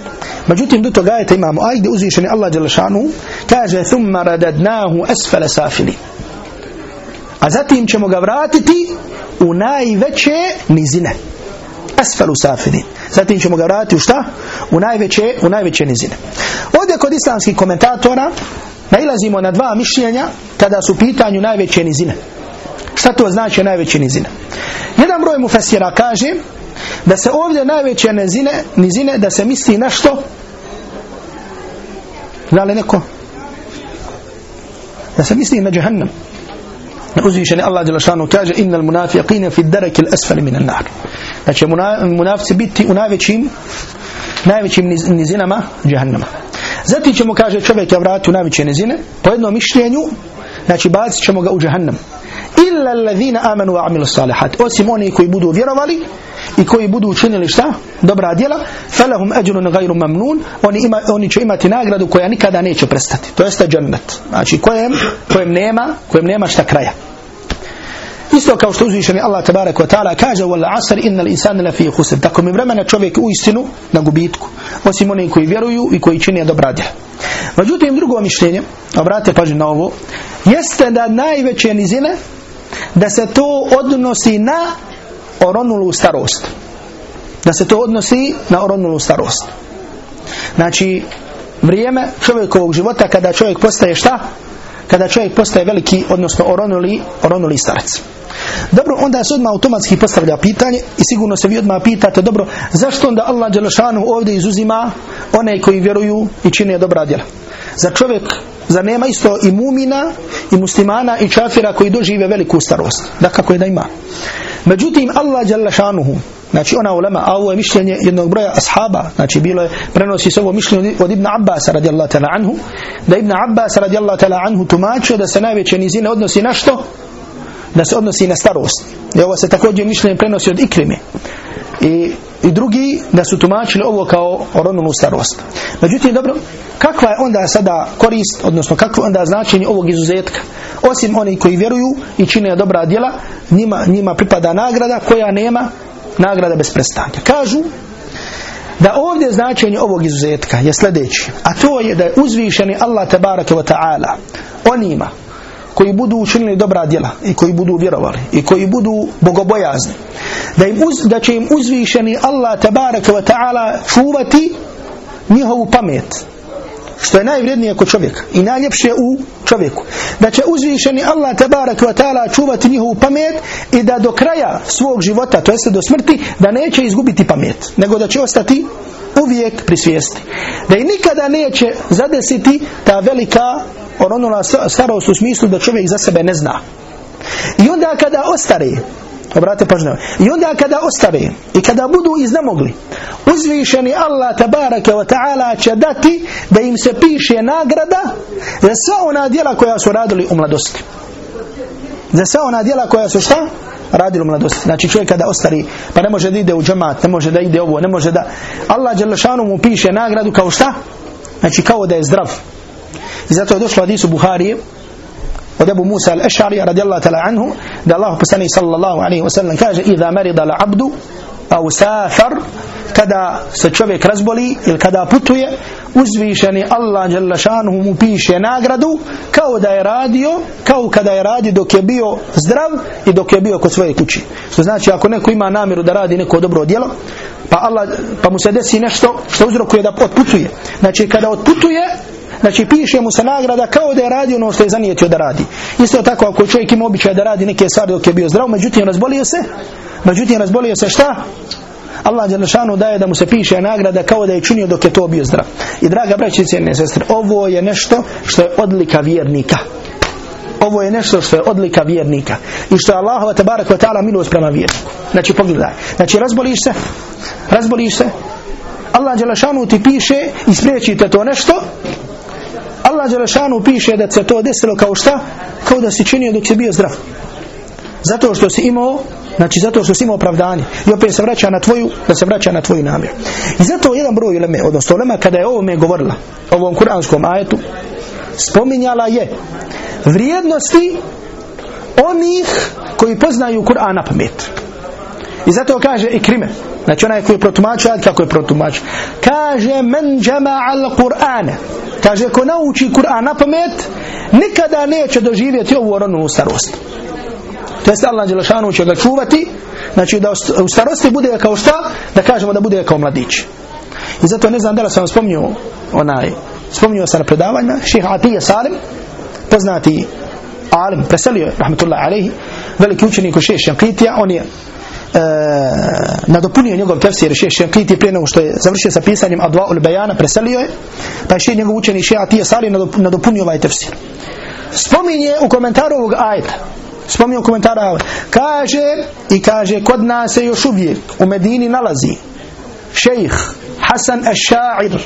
Međutim, do toga ajeta imamo ajde uzvišeni Allah Đelešanu kaže ثُمَّ رَدَدْنَاهُ أَسْفَلَ سَافِلِ A zatim ćemo ga vratiti u najveće nizine. Asfalu safili. Zatim ćemo ga vratiti u šta? U najveće, u najveće nizine. Ovdje kod islamskih komentatora nailazimo na dva mišljenja kada su pitanju najveće nizine. Šta to znači najveće nizine? Jedan broj mu fesira kaže da se ovdje najveće nizine, nizine da se misli na što? Zna li neko? Da se misli na džahannam. Uzvišeni Allah Đelešanu kaže Innal munafiqine fi daraki al-asfali min an-nar. Da će munafici biti u najvećim najvećim nizinama džahannama. Zatim ćemo, kaže čovjeka vratiti u najveće nizine, po jednom mišljenju, znači bacit ćemo ga u džahannam. Illa allazina amanu wa amilu salihat. Osim oni koji budu vjerovali i koji budu učinili šta? Dobra djela. Falahum ajrun gajru mamnun. Oni, ima, oni će imati nagradu koja nikada neće prestati. To jeste džennet. Znači kojem, kojem nema, kojem nema šta kraja. Isto kao što uzvišeni Allah tabarak wa ta'ala kaže wal asr innal insana lafi khusr. Tako mi vremena čovjek u istinu na gubitku. Osim oni koji vjeruju i koji čine dobra djela. Međutim drugo mišljenje, obratite pažnju na ovo, jeste da najveće nizine da se to odnosi na oronulu starost. Da se to odnosi na oronulu starost. Znači, vrijeme čovjekovog života kada čovjek postaje šta? Kada čovjek postaje veliki, odnosno oronuli, oronuli starac. Dobro, onda se odmah automatski postavlja pitanje i sigurno se vi odmah pitate, dobro, zašto onda Allah Đelešanu ovdje izuzima one koji vjeruju i čine dobra djela? Za čovjek, za nema isto i mumina, i muslimana, i čafira koji dožive veliku starost? Da kako je da ima. Međutim, Allah Đelešanuhu, Znači ona ulema, a ovo je mišljenje jednog broja ashaba, znači bilo je, prenosi se ovo mišljenje od Ibn Abbas radijallahu ta'ala anhu, da Ibn Abbas radijallahu ta'ala anhu tumačio da se najveće nizine odnosi na što? Da se odnosi na starost. I ovo se također mišljenje prenosi od Ikrime. I, I drugi da su tumačili ovo kao oronunu starost. Međutim, dobro, kakva je onda sada korist, odnosno kakvo je onda značenje ovog izuzetka? Osim oni koji vjeruju i čine dobra djela, njima, njima pripada nagrada koja nema nagrada bez prestanja. Kažu da ovdje značenje ovog izuzetka je sljedeći, a to je da je uzvišeni Allah tabaraka wa ta'ala onima koji budu učinili dobra djela i koji budu vjerovali i koji budu bogobojazni da, im uz, da će im uzvišeni Allah tabaraka wa ta'ala čuvati njihovu pamet što je najvrednije kod čovjeka i najljepše u čovjeku. Da će uzvišeni Allah tabarak wa ta'ala čuvati njihovu pamet i da do kraja svog života, to jeste do smrti, da neće izgubiti pamet, nego da će ostati uvijek pri svijesti. Da i nikada neće zadesiti ta velika oronula starost u smislu da čovjek za sebe ne zna. I onda kada ostare, Obrate pažnju. I onda kada ostave i kada budu iznemogli, uzvišeni Allah tabaraka wa ta'ala će dati da im se piše nagrada za sva ona djela koja su radili u mladosti. Za sva ona djela koja su šta? radili u mladosti. Znači čovjek kada ostari, pa ne može da ide u džamat, ne može da ide ovo, ne može da... Allah Đelešanu mu piše nagradu kao šta? Znači kao da je zdrav. I zato je došlo hadisu Buharije, od Ebu Musa al-Ešari radijallahu ta'ala anhu da Allah poslani sallallahu alaihi wa sallam kaže idha marida la abdu au safar kada se čovjek razboli ili kada putuje uzvišeni Allah jalla šanuhu mu piše nagradu kao da je radio kao kada je radi dok je bio zdrav i dok je bio kod svoje kući što znači ako neko ima namjeru da radi neko dobro djelo pa Allah pa mu se desi nešto što uzrokuje da otputuje znači kada otputuje Znači piše mu se nagrada kao da je radio ono što je zanijetio da radi. Isto tako ako čovjek ima običaj da radi neke stvari dok je bio zdrav, međutim razbolio se, međutim razbolio se šta? Allah Đelešanu daje da mu se piše nagrada kao da je činio dok je to bio zdrav. I draga braći i cijene sestre, ovo je nešto što je odlika vjernika. Ovo je nešto što je odlika vjernika. I što je Allahova tabarak wa ta'ala milost prema vjerniku. Znači pogledaj. Znači razboliš se, razboliš se, Allah Đelešanu ti piše i spriječite to nešto Allah Đelešanu piše da se to desilo kao šta? Kao da si činio dok si bio zdrav. Zato što si imao Znači zato što si imao opravdanje i opet se vraća na tvoju, da se vraća na tvoju namjer. I zato jedan broj uleme, odnosno ulema kada je ovo me govorila, ovom kuranskom ajetu, spominjala je vrijednosti onih koji poznaju Kur'an na pamet. I zato kaže i krime. Znači onaj koji je protumačio, kako je protumačio. Kaže men jama'al Kur'ane. Kaže, ko nauči Kur'an na pamet, nikada neće doživjeti ovu oronu starost. To jest Allah Đelešanu će ga čuvati, znači da u starosti bude kao šta, da kažemo da bude kao mladić. I zato ne znam da li sam spomnio onaj, spomnio sam na predavanjima, ših Atija Salim, poznati alim, preselio je, rahmatullahi alaihi, veliki učenik u šeš on je nadopunio njegov tefsir šeš Šenkiti prije nego što je završio sa pisanjem Adva ul Bejana, preselio je, pa je še njegov učeni še Atija Sali nadopunio ovaj tefsir. Spominje u komentaru ovog ajta, spominje u komentaru ajta, kaže i kaže kod nas se još uvijek u Medini nalazi šejh Hasan Eša'ir,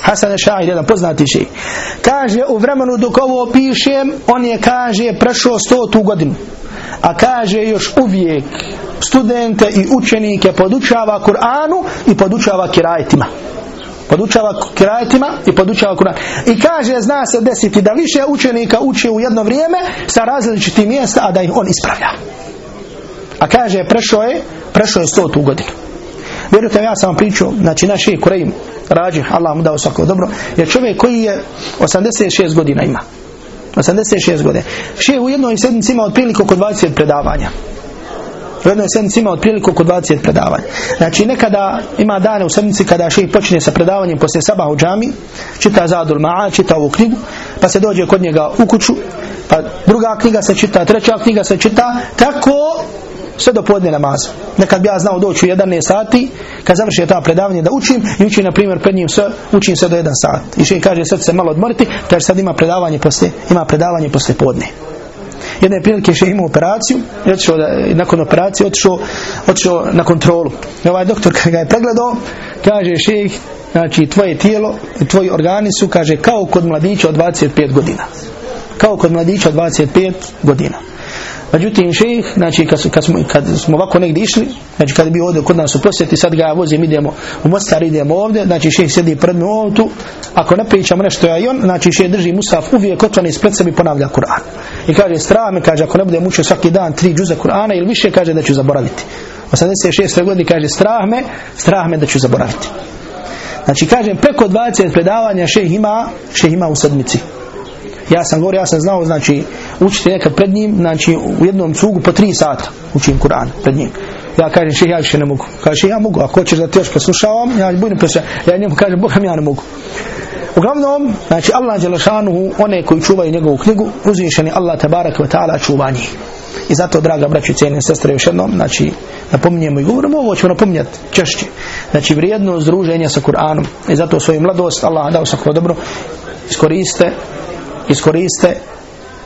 Hasan Eša'ir, jedan poznati šejh, kaže u vremenu dok ovo pišem, on je kaže prešao stotu godinu a kaže još uvijek studente i učenike podučava Kur'anu i podučava kirajetima. Podučava kirajetima i podučava Kur'an. I kaže zna se desiti da više učenika uči u jedno vrijeme sa različitim mjesta a da ih on ispravlja. A kaže prešao je prešao je stotu godinu. Vjerujte ja sam vam pričao znači naš je Kurejim rađi Allah mu dao svako dobro jer čovjek koji je 86 godina ima. 86 godine. Šeh u jednoj sedmici ima otprilike oko 20 predavanja. U jednoj sedmici ima otprilike oko 20 predavanja. Znači nekada ima dane u sedmici kada šejh počne sa predavanjem poslije sabah u džami, čita Zadul Ma'a, čita ovu knjigu, pa se dođe kod njega u kuću, pa druga knjiga se čita, treća knjiga se čita, tako sve do podne namaza. Nekad bi ja znao doći u 11 sati, kad završi ta predavanje da učim i učim na primjer pred njim sve, učim sve do 1 sat. I kaže sad se malo odmoriti, kaže sad ima predavanje poslije, ima predavanje poslije podne. Jedne prilike še imao operaciju, otišao da, nakon operacije otišao, na kontrolu. I ovaj doktor kad ga je pregledao, kaže šejh, znači tvoje tijelo i tvoji organi su, kaže, kao kod mladića od 25 godina. Kao kod mladića od 25 godina. Međutim, šejh, znači kad, kad, smo, kad smo ovako negdje išli, znači kad bi ovdje kod nas u sad ga vozim, idemo u Mostar, idemo ovdje, znači šejh sjedi pred mnom ovdje, ako ne pričamo nešto ja i on, znači šejh drži Musaf uvijek otvoren ispred sebi ponavlja Kur'an. I kaže, strah me, kaže, ako ne budem učio svaki dan tri džuza Kur'ana ili više, kaže da ću zaboraviti. 86. godini kaže, strah me, strah me da ću zaboraviti. Znači kažem, preko 20 predavanja šejh ima, šejh ima u sedmici. Ja sam govorio, ja sam znao, znači, učiti nekad pred njim, znači, u jednom cugu po tri sata učim Kur'an pred njim. Ja kažem, še ja više ne mogu. Kaže, ja mogu, ako hoćeš da ti još ja budem poslušavam. Ja njemu kažem, Boga ja ne mogu. Uglavnom, znači, Allah Đelešanuhu, one koji čuvaju njegovu knjigu, uzvišeni Allah tabarak wa ta'ala čuva njih. I zato, draga braći i cijenim sestre, još jednom, znači, napominjemo i govorimo, ovo ćemo napominjati češće. Znači, vrijednost druženja sa Kur'anom. I zato svoju mladost, Allah dao svako dobro, iskoriste iskoriste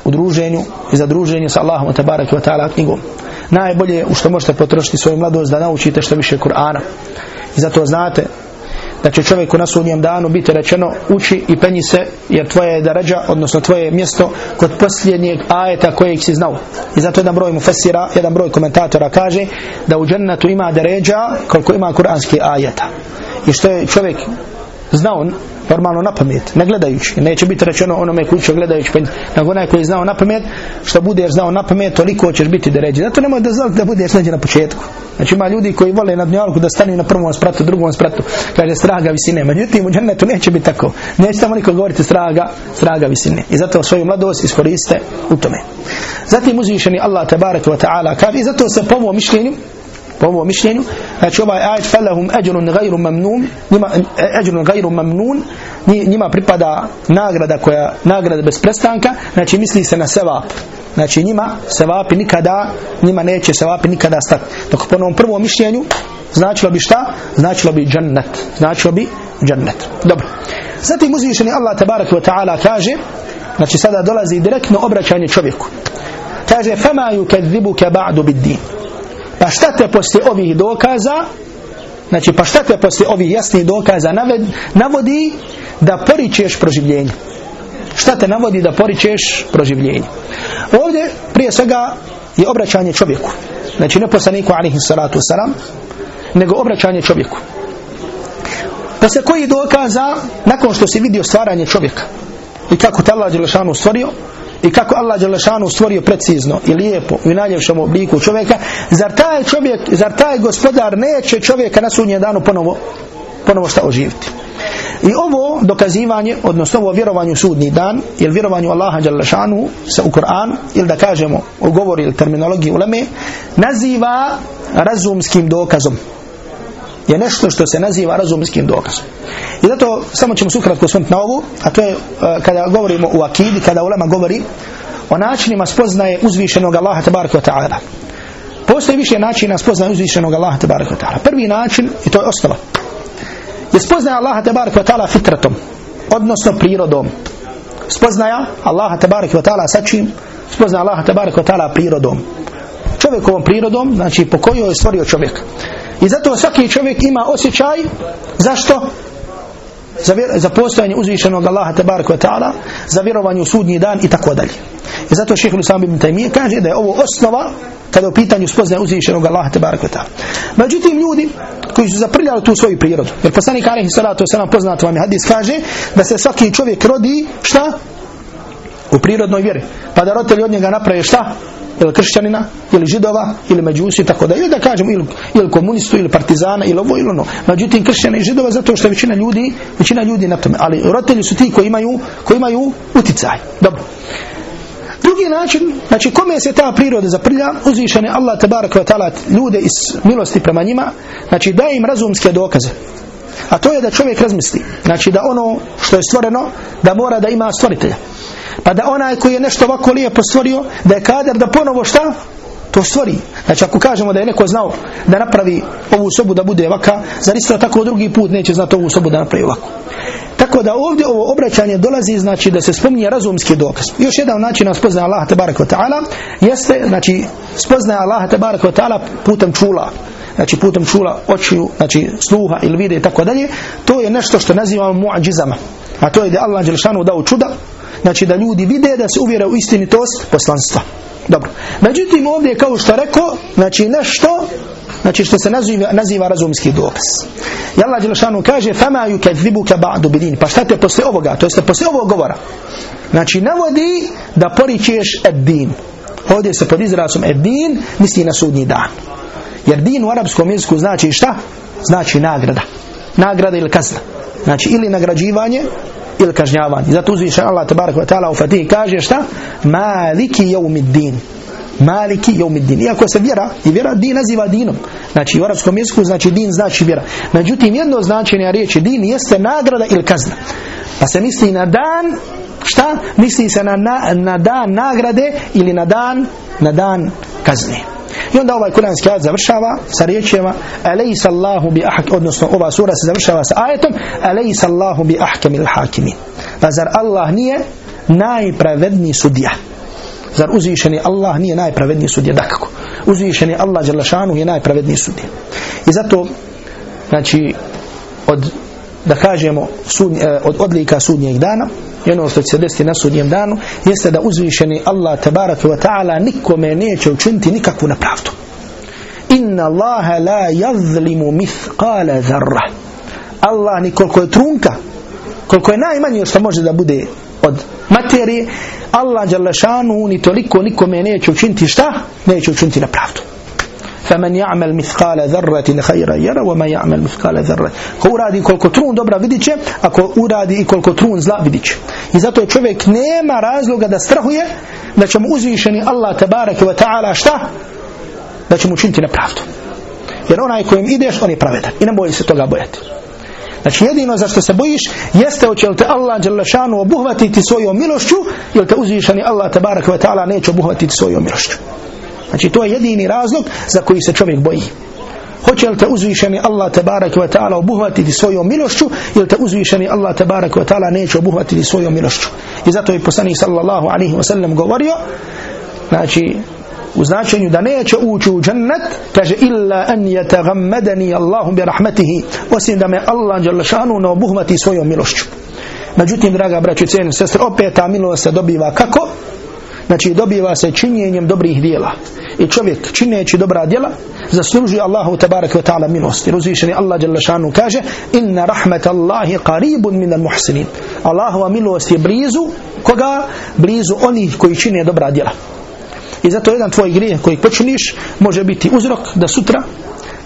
u druženju i za druženje sa Allahom te barake wa ta'ala knjigom. Najbolje u što možete potrošiti svoju mladost da naučite što više Kur'ana. I zato znate da će čovjeku na sudnjem danu biti rečeno uči i penji se jer tvoje je darađa, odnosno tvoje mjesto kod posljednjeg ajeta kojeg si znao. I zato jedan broj mufesira, jedan broj komentatora kaže da u džennetu ima deređa koliko ima kuranski ajeta. I što je čovjek znao normalno na pamet, ne gledajući. Neće biti rečeno onome koji će gledajući, pa nego onaj koji je znao na pamet, što budeš znao na pamet, toliko ćeš biti da ređi. Zato nemoj da znaš da budeš neđe na početku. Znači ima ljudi koji vole na dnjalku da stanu na prvom spratu, drugom spratu, kaže straga visine. Međutim, u džennetu neće biti tako. Neće tamo niko govoriti straga, straga visine. I zato svoju mladost iskoriste u tome. Zatim uzvišeni Allah tabarak wa ta'ala kaže, i zato se po ovom mišljenju, po ovom mišljenju. Znači ovaj ajet falahum ajrun ghayru mamnun njima ajrun ghayru mamnun njima pripada nagrada koja nagrada bez prestanka. Znači misli se na sevap. Znači njima sevapi nikada njima neće sevapi nikada stati dok po ovom prvom mišljenju značilo bi šta? Značilo bi džennet. Značilo bi džennet. Dobro. Zatim uzvišeni Allah tabarak wa ta'ala kaže znači sada dolazi direktno obraćanje čovjeku. Kaže fama yukadzibuka ba'du bid-din Pa šta te poslije ovih dokaza, znači pa šta te poslije ovih jasnih dokaza navodi da poričeš proživljenje? Šta te navodi da poričeš proživljenje? Ovdje prije svega je obraćanje čovjeku. Znači ne poslaniku alihi salatu wasalam, nego obraćanje čovjeku. Posle koji dokaza, nakon što si vidio stvaranje čovjeka i kako te Allah Đelešanu stvorio, i kako Allah Đelešanu stvorio precizno i lijepo i u najljepšom obliku čovjeka, zar taj čovjek, zar taj gospodar neće čovjeka na sudnjem danu ponovo, ponovo šta oživiti? I ovo dokazivanje, odnosno ovo vjerovanje u sudni dan, ili vjerovanje u Allaha Đalešanu sa u Kur'an, ili da kažemo u govori ili terminologiji uleme, naziva razumskim dokazom. Je nešto što se naziva razumskim dokazom. I zato samo ćemo sukratko osvrnuti na ovu, a to je uh, kada govorimo u akidi, kada ulema govori o načinima spoznaje uzvišenog Allaha tabaraka wa ta'ala. Postoji više načina spoznaje uzvišenog Allaha tabaraka wa ta'ala. Prvi način, i to je osnova, je spoznaje Allaha tabaraka wa ta'ala fitratom, odnosno prirodom. Spoznaja Allaha tabaraka wa ta'ala sa čim? Spoznaja Allaha tabaraka wa ta'ala prirodom. Čovjekovom prirodom, znači po kojoj je stvorio čovjek. I zato svaki čovjek ima osjećaj, zašto? za, za postojanje uzvišenog Allaha tabaraka wa ta'ala, za vjerovanje u sudnji dan i tako dalje. I zato šehr Lusam ibn Taymiye kaže da je ovo osnova kada je u pitanju spoznaje uzvišenog Allaha tabaraka wa ta'ala. Međutim, ljudi koji su zaprljali tu svoju prirodu, jer poslanik alaihi salatu wasalam poznato vam je hadis kaže da se svaki čovjek rodi šta? U prirodnoj vjeri. Pa da roditelji od njega naprave šta? Ili kršćanina, ili židova, ili međusi, tako da, ili da kažemo, ili, ili komunistu, ili partizana, ili ovo, ili ono. Međutim, kršćana i židova, zato što većina ljudi, većina ljudi na tome. Ali roditelji su ti koji imaju, koji imaju uticaj. Dobro. Drugi način, znači kome se ta priroda zaprlja, uzvišen je Allah tabarak wa ta'ala ljude iz milosti prema njima, znači daje im razumske dokaze. A to je da čovjek razmisli. Znači da ono što je stvoreno, da mora da ima stvoritelja. Pa da onaj koji je nešto ovako lijepo stvorio, da je kader da ponovo šta? To stvori. Znači ako kažemo da je neko znao da napravi ovu sobu da bude ovaka, zar isto tako drugi put neće znati ovu sobu da napravi ovako. Tako da ovdje ovo obraćanje dolazi znači da se spominje razumski dokaz. Još jedan način na spoznaje Allah tabaraka ta'ala jeste znači spoznaje Allah tabaraka ta'ala putem čula znači putem čula očiju, znači sluha ili vide i tako dalje, to je nešto što nazivamo muadžizama. A to je da Allah Đelšanu dao čuda, znači da ljudi vide da se uvjere u istinitost poslanstva. Dobro. Međutim ovdje kao što rekao, znači nešto znači što se naziva, naziva razumski dokaz. I Allah Đelšanu kaže فَمَا يُكَذِّبُكَ بَعْدُ بِدِينِ Pa šta te posle ovoga, to jeste posle ovog govora. Znači navodi da poričeš ed-din. Ovdje se pod izrazom ed-din misli na sudnji dan. Jer din u arapskom jeziku znači šta? Znači nagrada. Nagrada ili kazna. Znači ili nagrađivanje ili kažnjavanje. Zato uzviše Allah tabarak wa ta'ala u Fatih kaže šta? Maliki jeumid din. Maliki jeumid din. Iako se vjera i vjera din naziva dinom. Znači u arapskom jeziku znači din znači vjera. Međutim jedno značenje riječi din jeste nagrada ili kazna. Pa se misli na dan šta? Misli se na, na, na dan nagrade ili na dan na dan kazne. I onda ovaj kuranski ajet završava sa riječima Alejsa Allahu bi ahk, odnosno ova sura se završava sa ajetom Alejsa Allahu bi ahkamil hakimin. Pa zar Allah nije najpravedniji sudija? Zar uzvišeni Allah nije najpravedniji sudija? Dakako. Uzvišeni Allah Đalašanu je najpravedniji sudija. I zato, znači, od da kažemo sud, eh, od odlika sudnjeg dana i ono što će se desiti na sudnjem danu jeste da uzvišeni Allah tabaraka wa ta'ala nikome neće učiniti nikakvu napravdu. Inna Allaha la yazlimu mithqala dharra Allah nikoliko je trunka koliko je najmanje što može da bude od materije Allah džalašanu ni toliko nikome neće učiniti šta? neće učiniti napravdu Femen ja'mel miskale zarratin hajra jera, vama ja'mel miskale zarratin. Ko uradi koliko trun dobra vidit će, ako uradi i koliko trun zla vidit će. I zato čovjek nema razloga da strahuje da će mu uzvišeni Allah tabaraka wa ta'ala šta? Da će mu činiti nepravdu. Jer onaj kojim ideš, on je pravedan. I ne boji se toga bojati. Znači jedino za što se bojiš jeste hoće li te Allah Đelešanu obuhvatiti svojom milošću ili te uzvišeni Allah tabaraka wa ta'ala neće obuhvatiti svojom milošću. Znači to je jedini razlog za koji se čovjek boji. Hoće li te uzvišeni Allah tabarak wa ta'ala obuhvatiti svojom milošću ili te uzvišeni Allah tabarak wa ta'ala neće obuhvatiti svojom milošću. I zato je poslanik sallallahu alaihi wa sallam govorio znači u značenju da neće ući u džennet kaže illa an yataghammadani Allahu bi rahmetihi osim da me Allah dželle šanu ne obuhvati svojom milošću. Međutim draga braćo i sestre opet ta milost se dobiva kako? Znači dobiva se činjenjem dobrih dijela. I čovjek čineći dobra djela zaslužuje Allahu tabarak wa ta'ala milost. I uzvišeni Allah jalla šanu kaže inna rahmet Allahi qaribun min al muhsinin. Allahova milost je blizu koga? Blizu onih koji čine dobra djela. I zato jedan tvoj grijeh koji počiniš može biti uzrok da sutra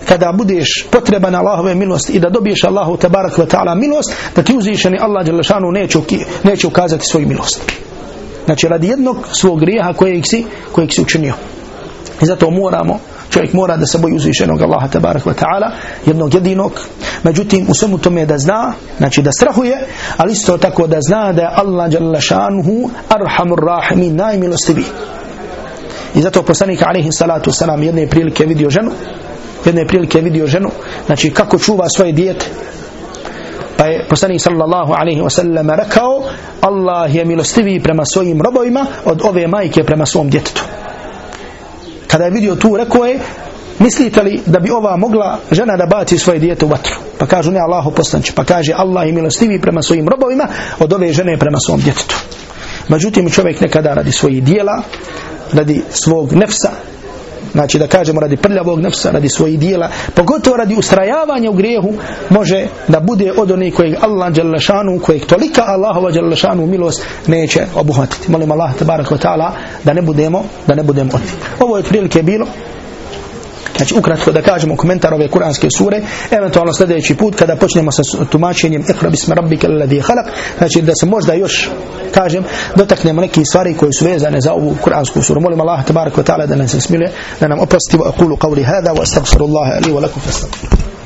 kada budeš potreban Allahove milosti i da dobiješ Allahu tabarak wa ta'ala milost da ti uzvišeni Allah jalla šanu neće, neće ukazati svoju milost. Znači radi jednog svog grijeha kojeg si, kojeg si učinio. I zato moramo, čovjek mora da se boji uzvišenog Allaha tabarak wa ta'ala, jednog jedinog. Međutim, u svemu tome da zna, znači da strahuje, ali isto tako da zna da je Allah šanuhu arhamur rahimin, najmilostiviji. I zato poslanik alaihi salatu salam jedne prilike vidio ženu, jedne prilike vidio ženu, znači kako čuva svoje dijete, Pa je poslanik sallallahu alaihi wasallam rekao Allah je milostiviji prema svojim robovima od ove majke prema svom djetetu. Kada je vidio tu rekao je mislite li da bi ova mogla žena da baci svoje dijete u vatru? Pa kažu ne Allahu poslanče. Pa kaže Allah je milostiviji prema svojim robovima od ove žene prema svom djetetu. Međutim čovjek nekada radi svojih dijela, radi svog nefsa, znači da kažemo radi prljavog nefsa, radi svojih dijela, pogotovo radi ustrajavanja u grijehu, može da bude od onih kojeg Allah Đalešanu, kojeg tolika Allahova Đalešanu milost neće obuhvatiti. Molim Allah tabarak wa ta'ala da ne budemo, da ne budemo od Ovo je prilike bilo Znači ukratko da kažemo komentar ove kuranske sure, eventualno sljedeći put kada počnemo sa tumačenjem Iqra bismi rabbika alladhi khalaq, znači da se možda još kažem dotaknemo neki stvari koje su vezane za ovu kuransku suru. Molim Allah tebarek ve taala da nas smiluje, da nam oprosti wa aqulu qawli hada wa astaghfirullah li wa lakum fastaghfiruh.